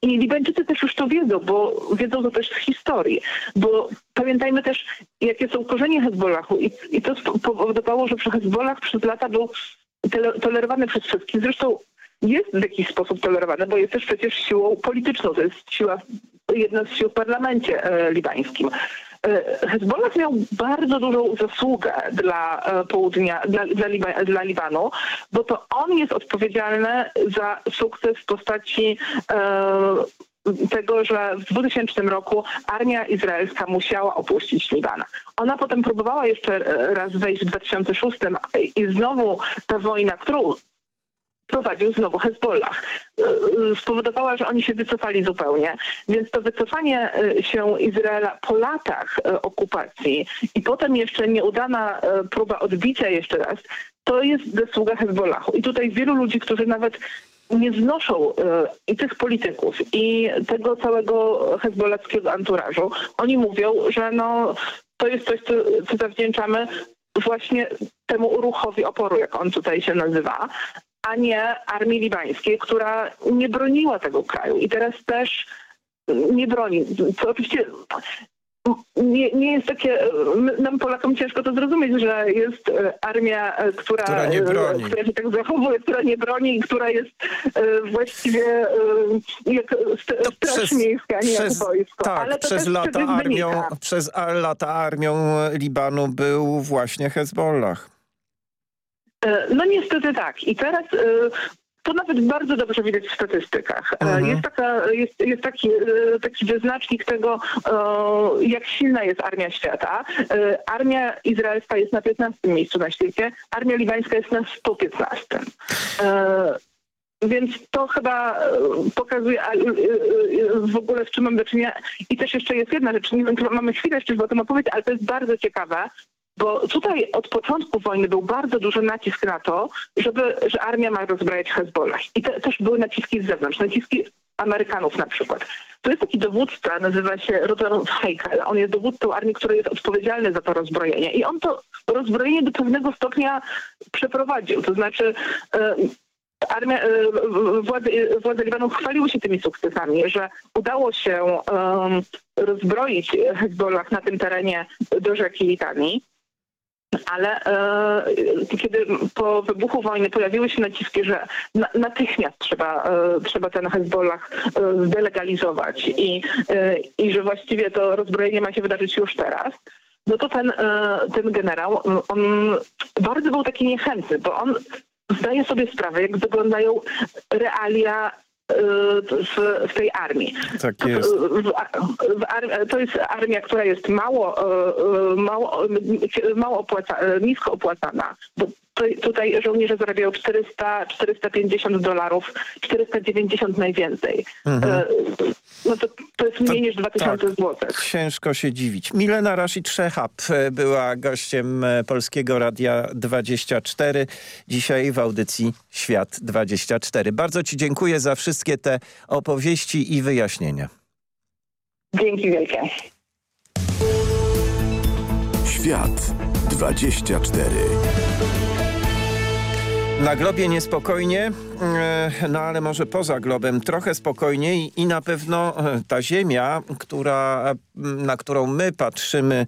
i Libańczycy też już to wiedzą, bo wiedzą to też z historii, bo pamiętajmy też, jakie są korzenie Hezbollahu i, i to spowodowało, że Hezbollah przez lata był tolerowany przez wszystkich. Zresztą jest w jakiś sposób tolerowany, bo jest też przecież siłą polityczną, to jest siła, jedna z sił w parlamencie e, libańskim. E, Hezbollah miał bardzo dużą zasługę dla e, południa, dla, dla, dla Libanu, bo to on jest odpowiedzialny za sukces w postaci e, tego, że w 2000 roku armia izraelska musiała opuścić Liban. Ona potem próbowała jeszcze raz wejść w 2006 i znowu ta wojna, którą prowadził znowu Hezbollah. E, e, spowodowała, że oni się wycofali zupełnie. Więc to wycofanie e, się Izraela po latach okupacji i potem jeszcze nieudana próba odbicia jeszcze raz, to jest zasługa Hezbollahu. I tutaj wielu ludzi, którzy nawet nie znoszą i tych polityków, i tego całego hezbolackiego anturażu. Oni mówią, że no, to jest coś, co, co zawdzięczamy właśnie temu ruchowi oporu, jak on tutaj się nazywa, a nie armii libańskiej, która nie broniła tego kraju i teraz też nie broni. Co oczywiście nie, nie jest takie, nam Polakom ciężko to zrozumieć, że jest e, armia, e, która, która, nie broni. która się tak zachowuje, która nie broni i która jest e, właściwie jak straż miejska, nie przez, jak wojsko. Tak, Ale to przez lata, armią, przez lata armią Libanu był właśnie Hezbollah. No niestety tak. I teraz to nawet bardzo dobrze widać w statystykach. Mhm. Jest, taka, jest, jest taki, taki wyznacznik tego, jak silna jest armia świata. Armia izraelska jest na 15 miejscu na świecie, armia libańska jest na 115. Więc to chyba pokazuje w ogóle z czym mamy do czynienia. I też jeszcze jest jedna rzecz, nie wiem, mamy chwilę jeszcze, żeby o tym opowiedzieć, ale to jest bardzo ciekawe, bo tutaj od początku wojny był bardzo duży nacisk na to, żeby, że armia ma rozbrajać Hezbollah. I te, też były naciski z zewnątrz, naciski Amerykanów na przykład. To jest taki dowódca, nazywa się Rudolf Heikel. On jest dowódcą armii, który jest odpowiedzialny za to rozbrojenie. I on to rozbrojenie do pewnego stopnia przeprowadził. To znaczy e, armia, e, władze, władze Libanu chwaliły się tymi sukcesami, że udało się um, rozbroić Hezbollah na tym terenie do rzeki Litanii ale e, kiedy po wybuchu wojny pojawiły się naciski, że na, natychmiast trzeba, e, trzeba ten Hezbollah e, zdelegalizować i, e, i że właściwie to rozbrojenie ma się wydarzyć już teraz, no to ten, e, ten generał, on bardzo był taki niechętny, bo on zdaje sobie sprawę, jak wyglądają realia w, w tej armii. Tak jest. W, w, to jest armia, która jest mało, e, mało, mało opłaca, nisko opłacana, bo tutaj żołnierze zarabiają 400, 450 dolarów, 490 najwięcej. Mhm. No to, to jest mniej to, niż 2000 tak, zł. Ciężko się dziwić. Milena Rashid Szechab e, była gościem e, Polskiego Radia 24. Dzisiaj w audycji Świat 24. Bardzo Ci dziękuję za wszystkie te opowieści i wyjaśnienia. Dzięki wielkie. Świat 24. Na globie niespokojnie, e, no ale może poza globem trochę spokojniej i na pewno e, ta ziemia, która, na którą my patrzymy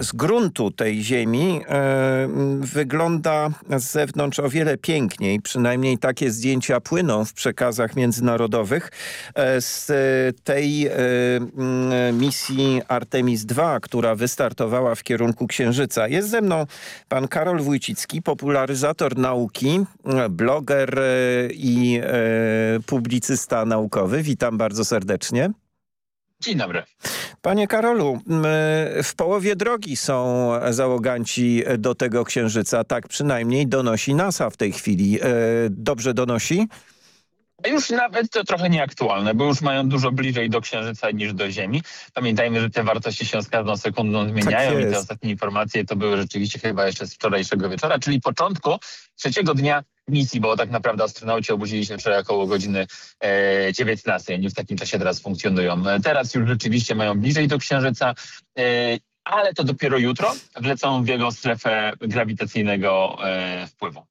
z gruntu tej ziemi e, wygląda z zewnątrz o wiele piękniej. Przynajmniej takie zdjęcia płyną w przekazach międzynarodowych. E, z tej misji Artemis II, która wystartowała w kierunku Księżyca. Jest ze mną pan Karol Wójcicki, popularyzator nauki, bloger i publicysta naukowy. Witam bardzo serdecznie. Dzień dobry. Panie Karolu, w połowie drogi są załoganci do tego księżyca, tak przynajmniej donosi NASA w tej chwili. E, dobrze donosi? Już nawet to trochę nieaktualne, bo już mają dużo bliżej do Księżyca niż do Ziemi. Pamiętajmy, że te wartości się z każdą sekundą zmieniają tak i te ostatnie informacje to były rzeczywiście chyba jeszcze z wczorajszego wieczora, czyli początku trzeciego dnia misji, bo tak naprawdę astronauci obudzili się wczoraj około godziny e, 19. Oni w takim czasie teraz funkcjonują. Teraz już rzeczywiście mają bliżej do Księżyca, e, ale to dopiero jutro wlecą w jego strefę grawitacyjnego e, wpływu.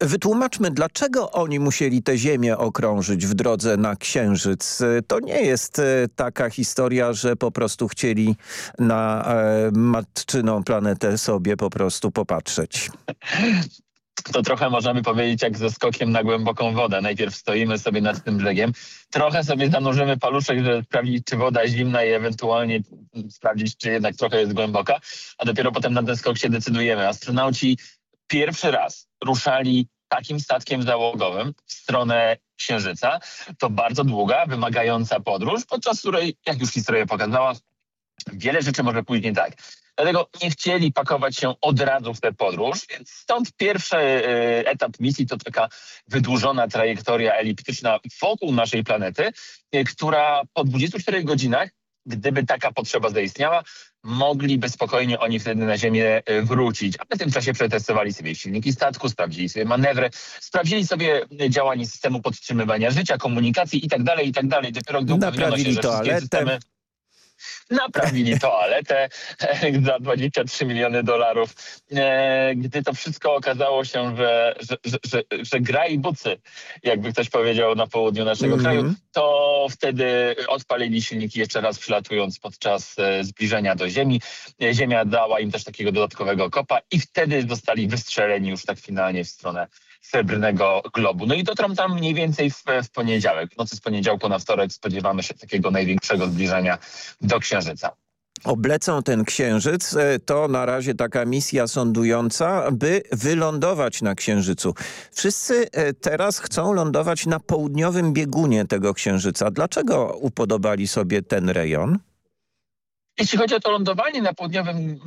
Wytłumaczmy, dlaczego oni musieli tę Ziemię okrążyć w drodze na Księżyc. To nie jest e, taka historia, że po prostu chcieli na e, matczyną planetę sobie po prostu popatrzeć. to trochę możemy powiedzieć jak ze skokiem na głęboką wodę. Najpierw stoimy sobie nad tym brzegiem, trochę sobie zanurzymy paluszek, żeby sprawdzić, czy woda zimna i ewentualnie sprawdzić, czy jednak trochę jest głęboka, a dopiero potem na ten skok się decydujemy. Astronauci pierwszy raz ruszali takim statkiem załogowym w stronę Księżyca. To bardzo długa, wymagająca podróż, podczas której, jak już historia pokazała, wiele rzeczy może pójść nie tak. Dlatego nie chcieli pakować się od razu w tę podróż, więc stąd pierwszy e, etap misji to taka wydłużona trajektoria eliptyczna wokół naszej planety, e, która po 24 godzinach gdyby taka potrzeba zaistniała, mogliby spokojnie oni wtedy na ziemię e, wrócić. A w tym czasie przetestowali sobie silniki statku, sprawdzili sobie manewry, sprawdzili sobie działanie systemu podtrzymywania życia, komunikacji i tak dalej, i tak dalej. Dopiero gdy upewniono się, że wszystkie systemy naprawili toaletę za 23 miliony dolarów. E, gdy to wszystko okazało się, że, że, że, że, że gra i bucy, jakby ktoś powiedział na południu naszego Mhm. kraju, to wtedy odpalili silniki jeszcze raz przylatując podczas e, zbliżenia do Ziemi. E, Ziemia dała im też takiego dodatkowego kopa i wtedy zostali wystrzeleni już tak finalnie w stronę srebrnego globu. No i dotrą tam mniej więcej w, w poniedziałek. W nocy z poniedziałku na wtorek spodziewamy się takiego największego zbliżenia do Księżyca. Oblecą ten księżyc, e, to na razie taka misja sądująca, by wylądować na księżycu. Wszyscy e, teraz chcą lądować na południowym biegunie tego księżyca. Dlaczego upodobali sobie ten rejon? Jeśli chodzi o to lądowanie na południowym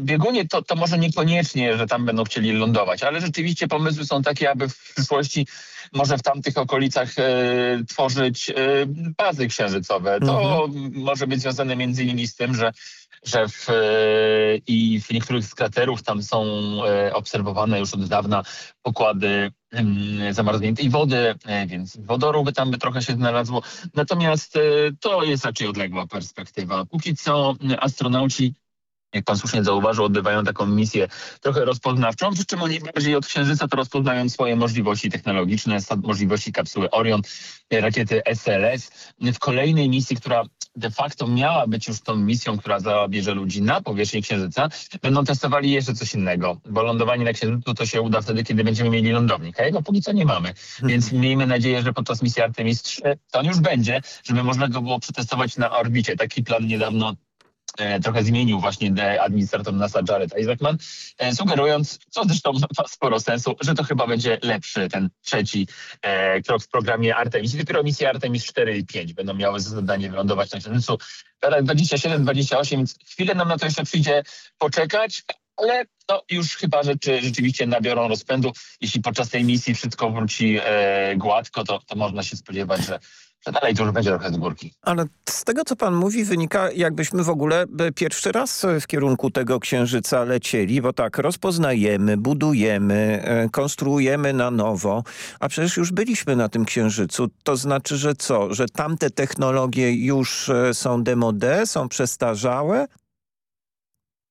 biegunie, to, to może niekoniecznie, że tam będą chcieli lądować, ale rzeczywiście pomysły są takie, aby w przyszłości może w tamtych okolicach e, tworzyć e, bazy księżycowe. To może być związane między innymi z tym, że że w, i w niektórych z kraterów tam są e, obserwowane już od dawna pokłady em, zamarzniętej wody, e, więc wodoru by tam by trochę się znalazło. Natomiast e, to jest raczej odległa perspektywa. Póki co astronauci jak pan słusznie zauważył, odbywają taką misję trochę rozpoznawczą, przy czym oni bardziej od Księżyca to rozpoznają swoje możliwości technologiczne, możliwości kapsuły Orion, e, rakiety SLS. W kolejnej misji, która de facto miała być już tą misją, która zabierze ludzi na powierzchnię Księżyca, będą testowali jeszcze coś innego, bo lądowanie na Księżycu to się uda wtedy, kiedy będziemy mieli lądownik, a jego póki co nie mamy. Więc miejmy nadzieję, że podczas misji Artemis 3 to on już będzie, żeby można go było przetestować na orbicie. Taki plan niedawno trochę zmienił właśnie e, administrator NASA Jared Isaacman, e, sugerując, co zresztą ma sporo sensu, że to chyba będzie lepszy ten trzeci e, krok w programie Artemis. I dopiero misje Artemis 4 i 5 będą miały za zadanie wylądować na Księżycu. Teraz 27, 28, więc chwilę nam na to jeszcze przyjdzie poczekać, ale no, już chyba rzeczy rzeczywiście nabiorą rozpędu. Jeśli podczas tej misji wszystko wróci e, gładko, to, to można się spodziewać, że, że dalej to już będzie trochę z górki. Ale z tego, co pan mówi, wynika, jakbyśmy w ogóle pierwszy raz w kierunku tego księżyca lecieli, bo tak, rozpoznajemy, budujemy, e, konstruujemy na nowo, a przecież już byliśmy na tym księżycu. To znaczy, że co? Że tamte technologie już e, są demode, są przestarzałe?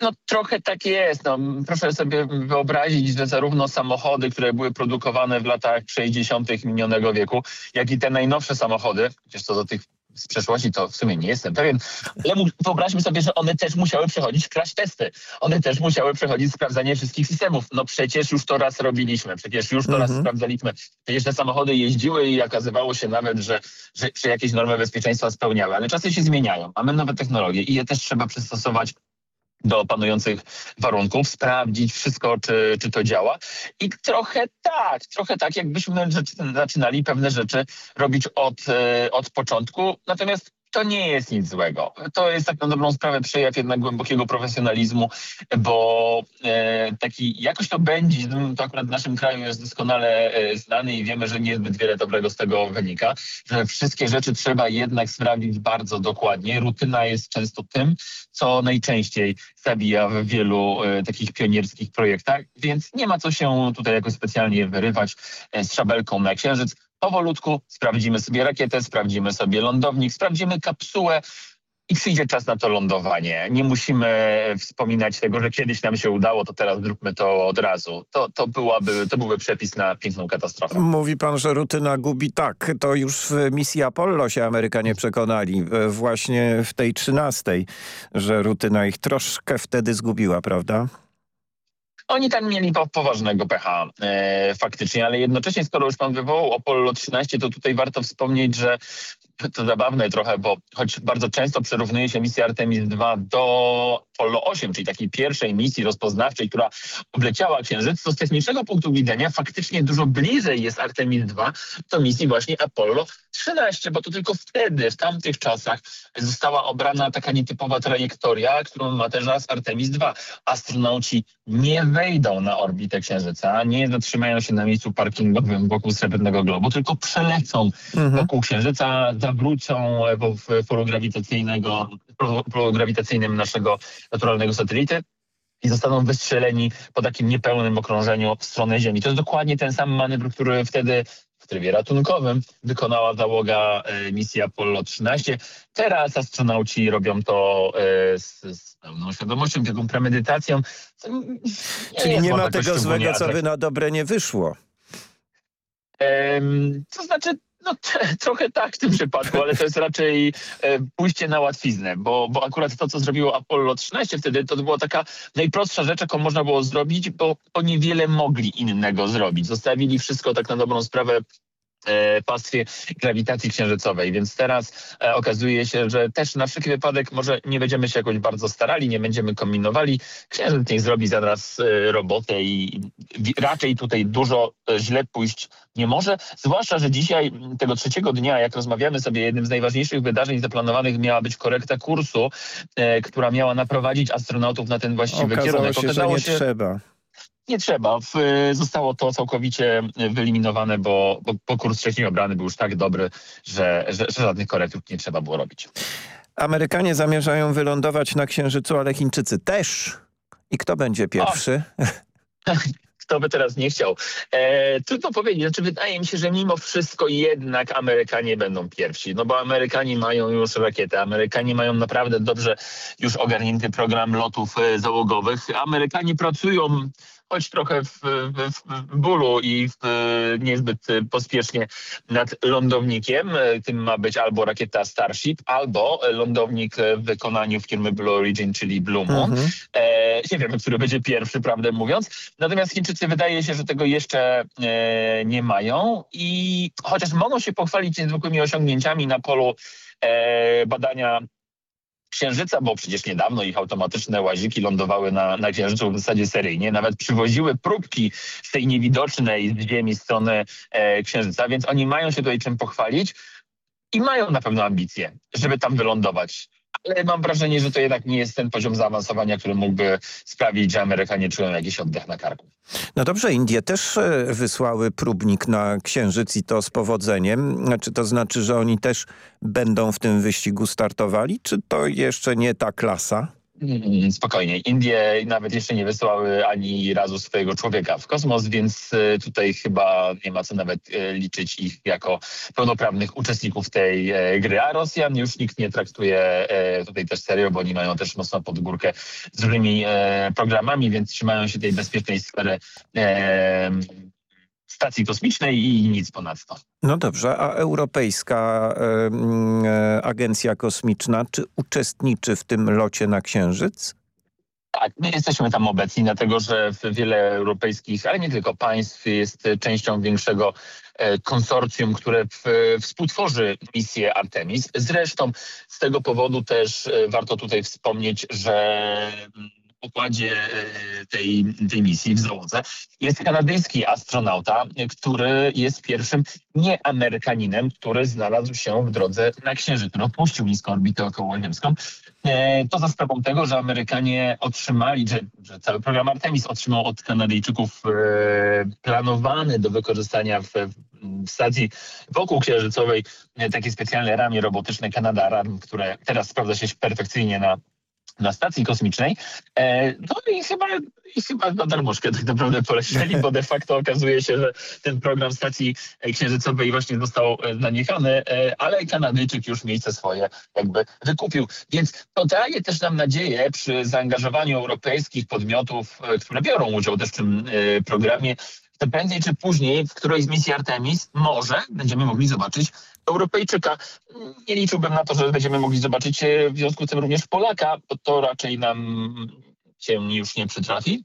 No trochę tak jest. No, proszę sobie wyobrazić, że zarówno samochody, które były produkowane w latach 60. minionego wieku, jak i te najnowsze samochody, chociaż co do tych z przeszłości to w sumie nie jestem pewien, ale wyobraźmy sobie, że one też musiały przechodzić crash testy. One też musiały przechodzić sprawdzanie wszystkich systemów. No przecież już to raz robiliśmy, przecież już to raz Mhm. sprawdzaliśmy. Przecież te samochody jeździły i okazywało się nawet, że, że, że jakieś normy bezpieczeństwa spełniały. Ale czasy się zmieniają. Mamy nowe technologie i je też trzeba przystosować do panujących warunków, sprawdzić wszystko, czy, czy to działa. I trochę tak, trochę tak, jakbyśmy zaczynali pewne rzeczy robić od, e, od początku. Natomiast to nie jest nic złego. To jest tak na dobrą sprawę przejaw jednak głębokiego profesjonalizmu, bo e, taki jakoś to będzie, to akurat w naszym kraju jest doskonale e, znany i wiemy, że niezbyt wiele dobrego z tego wynika, że wszystkie rzeczy trzeba jednak sprawdzić bardzo dokładnie. Rutyna jest często tym, co najczęściej zabija w wielu e, takich pionierskich projektach, więc nie ma co się tutaj jakoś specjalnie wyrywać e, z szabelką na księżyc. Powolutku sprawdzimy sobie rakietę, sprawdzimy sobie lądownik, sprawdzimy kapsułę i przyjdzie czas na to lądowanie. Nie musimy wspominać tego, że kiedyś nam się udało, to teraz zróbmy to od razu. To, to, byłaby, to byłby przepis na piękną katastrofę. Mówi pan, że rutyna gubi tak. To już w misji Apollo się Amerykanie przekonali, e, właśnie w tej trzynastej, że rutyna ich troszkę wtedy zgubiła, prawda? Oni tam mieli po, poważnego pecha e, faktycznie, ale jednocześnie, skoro już pan wywołał Apollo 13, to tutaj warto wspomnieć, że to zabawne trochę, bo choć bardzo często przyrównuje się misję Artemis II do Apollo 8, czyli takiej pierwszej misji rozpoznawczej, która obleciała Księżyc, to z technicznego punktu widzenia faktycznie dużo bliżej jest Artemis II do misji właśnie Apollo 13, bo to tylko wtedy, w tamtych czasach została obrana taka nietypowa trajektoria, którą ma teraz Artemis II. Astronauci nie wejdą na orbitę Księżyca, nie zatrzymają się na miejscu parkingowym wokół Srebrnego Globu, tylko przelecą Mhm. wokół Księżyca, zawrócą w polu grawitacyjnego, polu grawitacyjnym naszego naturalnego satelity i zostaną wystrzeleni po takim niepełnym okrążeniu w stronę Ziemi. To jest dokładnie ten sam manewr, który wtedy w trybie ratunkowym wykonała załoga e, misji Apollo 13. Teraz astronauci robią to e, z, z pełną świadomością, taką premedytacją. Nie Czyli nie ma tego złego, co by na dobre nie wyszło. To znaczy, no trochę tak w tym przypadku, ale to jest raczej e, pójście na łatwiznę, bo, bo akurat to, co zrobiło Apollo 13 wtedy, to była taka najprostsza rzecz, jaką można było zrobić, bo oni wiele mogli innego zrobić. Zostawili wszystko tak na dobrą sprawę pastwie grawitacji księżycowej. Więc teraz e, okazuje się, że też na wszelki wypadek może nie będziemy się jakoś bardzo starali, nie będziemy kombinowali. Księżyc niech zrobi za nas e, robotę i raczej tutaj dużo e, źle pójść nie może. Zwłaszcza, że dzisiaj, tego trzeciego dnia, jak rozmawiamy sobie, jednym z najważniejszych wydarzeń zaplanowanych miała być korekta kursu, e, która miała naprowadzić astronautów na ten właściwy Okazało kierunek. Się, Okazało że nie się, trzeba nie trzeba. W, zostało to całkowicie wyeliminowane, bo, bo, bo kurs wcześniej obrany był już tak dobry, że, że, że żadnych korektur nie trzeba było robić. Amerykanie zamierzają wylądować na Księżycu, ale Chińczycy też. I kto będzie pierwszy? kto by teraz nie chciał. E, trudno powiedzieć, znaczy wydaje mi się, że mimo wszystko jednak Amerykanie będą pierwsi, no bo Amerykanie mają już rakietę, Amerykanie mają naprawdę dobrze już ogarnięty program lotów e, załogowych. Amerykanie pracują choć trochę w, w, w bólu i w, niezbyt pospiesznie nad lądownikiem. Tym ma być albo rakieta Starship, albo lądownik w wykonaniu firmy Blue Origin, czyli Blue Moon. Mhm. E, nie wiemy, który będzie pierwszy, prawdę mówiąc. Natomiast Chińczycy wydaje się, że tego jeszcze e, nie mają i chociaż mogą się pochwalić niezwykłymi osiągnięciami na polu e, badania Księżyca, bo przecież niedawno ich automatyczne łaziki lądowały na, na Księżycu w zasadzie seryjnie. Nawet przywoziły próbki z tej niewidocznej z Ziemi strony e, Księżyca, więc oni mają się tutaj czym pochwalić i mają na pewno ambicje, żeby tam wylądować ale mam wrażenie, że to jednak nie jest ten poziom zaawansowania, który mógłby sprawić, że Amerykanie czują jakiś oddech na karku. No dobrze, Indie też e, wysłały próbnik na Księżyc i to z powodzeniem. Czy to znaczy, że oni też będą w tym wyścigu startowali, czy to jeszcze nie ta klasa? Mm, spokojnie. Indie nawet jeszcze nie wysłały ani razu swojego człowieka w kosmos, więc e, tutaj chyba nie ma co nawet e, liczyć ich jako pełnoprawnych uczestników tej e, gry. A Rosjan już nikt nie traktuje tutaj też serio, bo oni mają też mocno pod górkę z różnymi programami, więc trzymają się tej bezpiecznej sfery stacji kosmicznej i nic ponadto. No dobrze, a Europejska e, Agencja Kosmiczna, czy uczestniczy w tym locie na Księżyc? Tak, my jesteśmy tam obecni, dlatego że wiele europejskich, ale nie tylko państw jest częścią większego e, konsorcjum, które współtworzy misję Artemis. Zresztą z tego powodu też e, warto tutaj wspomnieć, że pokładzie e, tej, tej misji w załodze jest kanadyjski astronauta, który jest pierwszym nieamerykaninem, który znalazł się w drodze na Księżyc, który opuścił niską orbitę okołoziemską. E, to za sprawą tego, że Amerykanie otrzymali, że, że cały program Artemis otrzymał od Kanadyjczyków e, planowane do wykorzystania w, w stacji wokół księżycowej takie specjalne ramię robotyczne Canada które teraz sprawdza się perfekcyjnie na na stacji kosmicznej. E, no i chyba, i chyba na darmożkę tak naprawdę polecieli, bo de facto okazuje się, że ten program stacji księżycowej właśnie został e, zaniechany, e, ale Kanadyjczyk już miejsce swoje jakby wykupił. Więc to daje też nam nadzieję przy zaangażowaniu europejskich podmiotów, które biorą udział też w tym programie, że prędzej czy później w którejś z misji Artemis może będziemy mogli zobaczyć Europejczyka. Nie liczyłbym na to, że będziemy mogli zobaczyć e, w związku z tym również Polaka, bo to raczej nam się już nie przytrafi.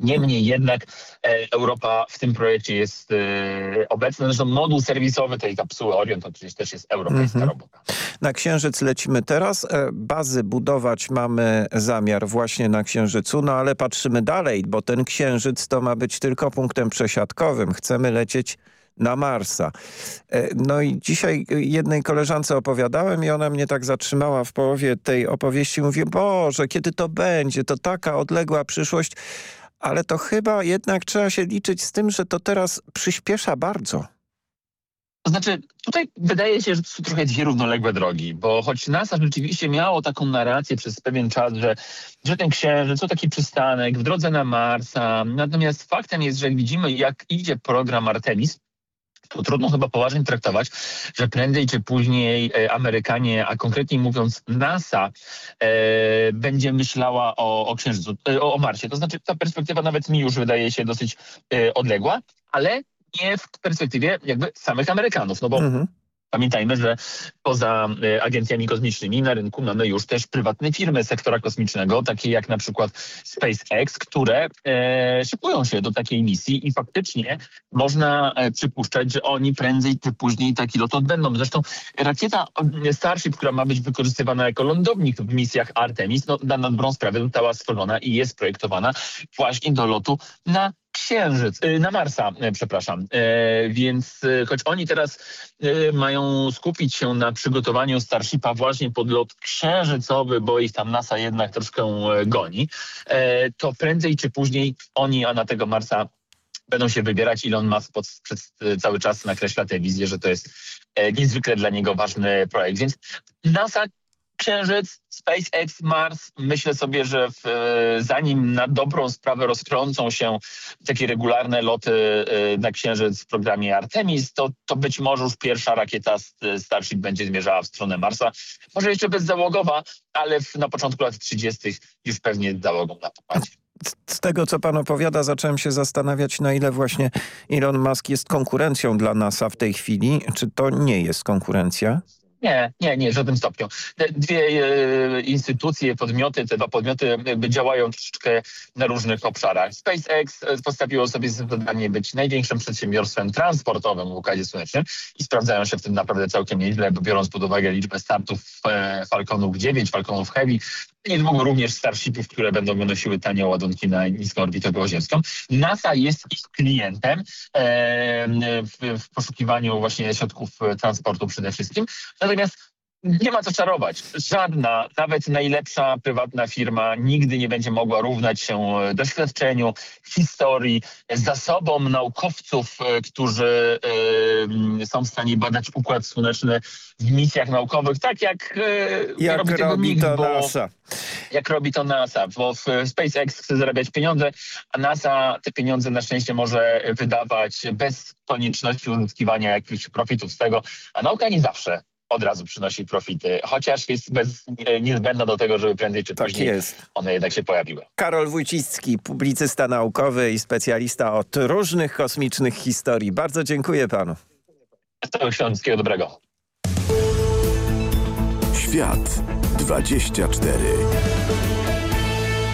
Niemniej jednak e, Europa w tym projekcie jest e, obecna. Zresztą moduł serwisowy tej kapsuły Orion to przecież też jest europejska -hmm. robota. Na Księżyc lecimy teraz. Bazy budować mamy zamiar właśnie na Księżycu, no ale patrzymy dalej, bo ten Księżyc to ma być tylko punktem przesiadkowym. Chcemy lecieć na Marsa. E, no i dzisiaj jednej koleżance opowiadałem i ona mnie tak zatrzymała w połowie tej opowieści. Mówię, Boże, kiedy to będzie? To taka odległa przyszłość. Ale to chyba jednak trzeba się liczyć z tym, że to teraz przyspiesza bardzo. To znaczy, tutaj wydaje się, że to są trochę dwie równoległe drogi, bo choć NASA rzeczywiście miało taką narrację przez pewien czas, że, że ten księżyc to taki przystanek w drodze na Marsa, natomiast faktem jest, że widzimy, jak idzie program Artemis, to trudno chyba poważnie traktować, że prędzej czy później e, Amerykanie, a konkretniej mówiąc NASA, e, będzie myślała o, o Księżycu, e, o, o Marsie. To znaczy ta perspektywa nawet mi już wydaje się dosyć e, odległa, ale nie w perspektywie jakby samych Amerykanów, no bo Mhm. Pamiętajmy, że poza e, agencjami kosmicznymi na rynku mamy już też prywatne firmy sektora kosmicznego, takie jak na przykład SpaceX, które e, szykują się do takiej misji i faktycznie można e, przypuszczać, że oni prędzej czy później taki lot odbędą. Zresztą rakieta e, Starship, która ma być wykorzystywana jako lądownik w misjach Artemis, no, na, dobrą sprawę została stworzona i jest projektowana właśnie do lotu na Księżyc, y, na Marsa, y, przepraszam. E, Więc y, choć oni teraz mają skupić się na przygotowaniu Starshipa właśnie pod lot księżycowy, bo ich tam NASA jednak troszkę e, goni, e, to prędzej czy później oni, a na tego Marsa będą się wybierać. Elon Musk pod, przez cały czas nakreśla tę wizję, że to jest niezwykle dla niego ważny projekt. Więc NASA Księżyc, SpaceX, Mars. Myślę sobie, że w, e, zanim na dobrą sprawę rozkrącą się takie regularne loty e, na Księżyc w programie Artemis, to, to być może już pierwsza rakieta Starship będzie zmierzała w stronę Marsa. Może jeszcze bezzałogowa, ale w, na początku lat 30. już pewnie załogą na pokładzie. Z tego, co pan opowiada, zacząłem się zastanawiać, na ile właśnie Elon Musk jest konkurencją dla NASA w tej chwili. Czy to nie jest konkurencja? Nie, nie, nie, w żadnym stopniu. Te dwie e, instytucje, podmioty, te dwa podmioty działają troszeczkę na różnych obszarach. SpaceX e, postawiło sobie za zadanie być największym przedsiębiorstwem transportowym w Układzie Słonecznym i sprawdzają się w tym naprawdę całkiem nieźle, bo biorąc pod uwagę liczbę startów e, Falconów 9, Falconów Heavy, niedługo również Starshipów, które będą wynosiły tanie ładunki na niską orbitę okołoziemską. NASA jest ich klientem e, w, w poszukiwaniu właśnie środków transportu przede wszystkim. Natomiast nie ma co czarować. Żadna, nawet najlepsza prywatna firma nigdy nie będzie mogła równać się e, doświadczeniu, historii, zasobom naukowców, e, którzy m, są w stanie badać Układ Słoneczny w misjach naukowych, tak jak, e, Jak robi, robi nikt, to bo, NASA. Jak robi to NASA, bo w SpaceX chce zarabiać pieniądze, a NASA te pieniądze na szczęście może wydawać bez konieczności uzyskiwania jakichś profitów z tego, a nauka nie zawsze od razu przynosi profity, chociaż jest bez, niezbędna do tego, żeby prędzej czy później jest. one jednak się pojawiły. Karol Wójcicki, publicysta naukowy i specjalista od różnych kosmicznych historii. Bardzo dziękuję panu. Całego wszystkiego dobrego. Świat 24.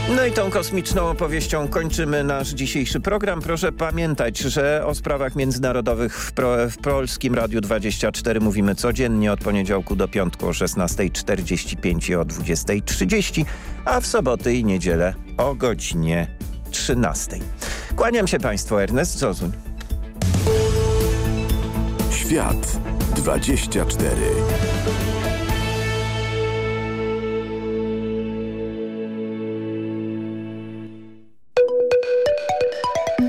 No i tą kosmiczną opowieścią kończymy nasz dzisiejszy program. Proszę pamiętać, że o sprawach międzynarodowych w, pro, w Polskim Radiu 24 mówimy codziennie od poniedziałku do piątku o 16.45 i o 20.30, a w soboty i niedzielę o godzinie 13. Kłaniam się Państwu, Ernest Zozuń. Świat 24.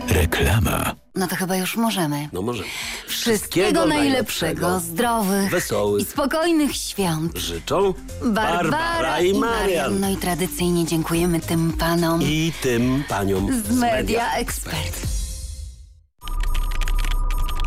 Reklama. No to chyba już możemy. No może. Wszystkiego najlepszego, zdrowych wesołych i spokojnych świąt. Życzą Barbara, i Marian. No i tradycyjnie dziękujemy tym panom I tym paniom z Media Expert.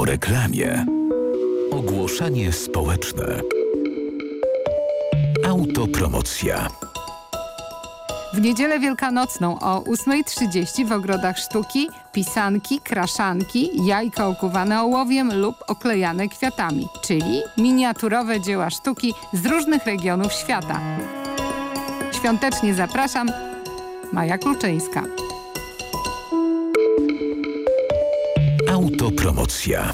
Po reklamie. Ogłoszenie społeczne. Autopromocja. W niedzielę wielkanocną o 8.30 w ogrodach sztuki pisanki, kraszanki, jajka okuwane ołowiem lub oklejane kwiatami, czyli miniaturowe dzieła sztuki z różnych regionów świata. Świątecznie zapraszam, Maja Kluczyńska. Autopromocja.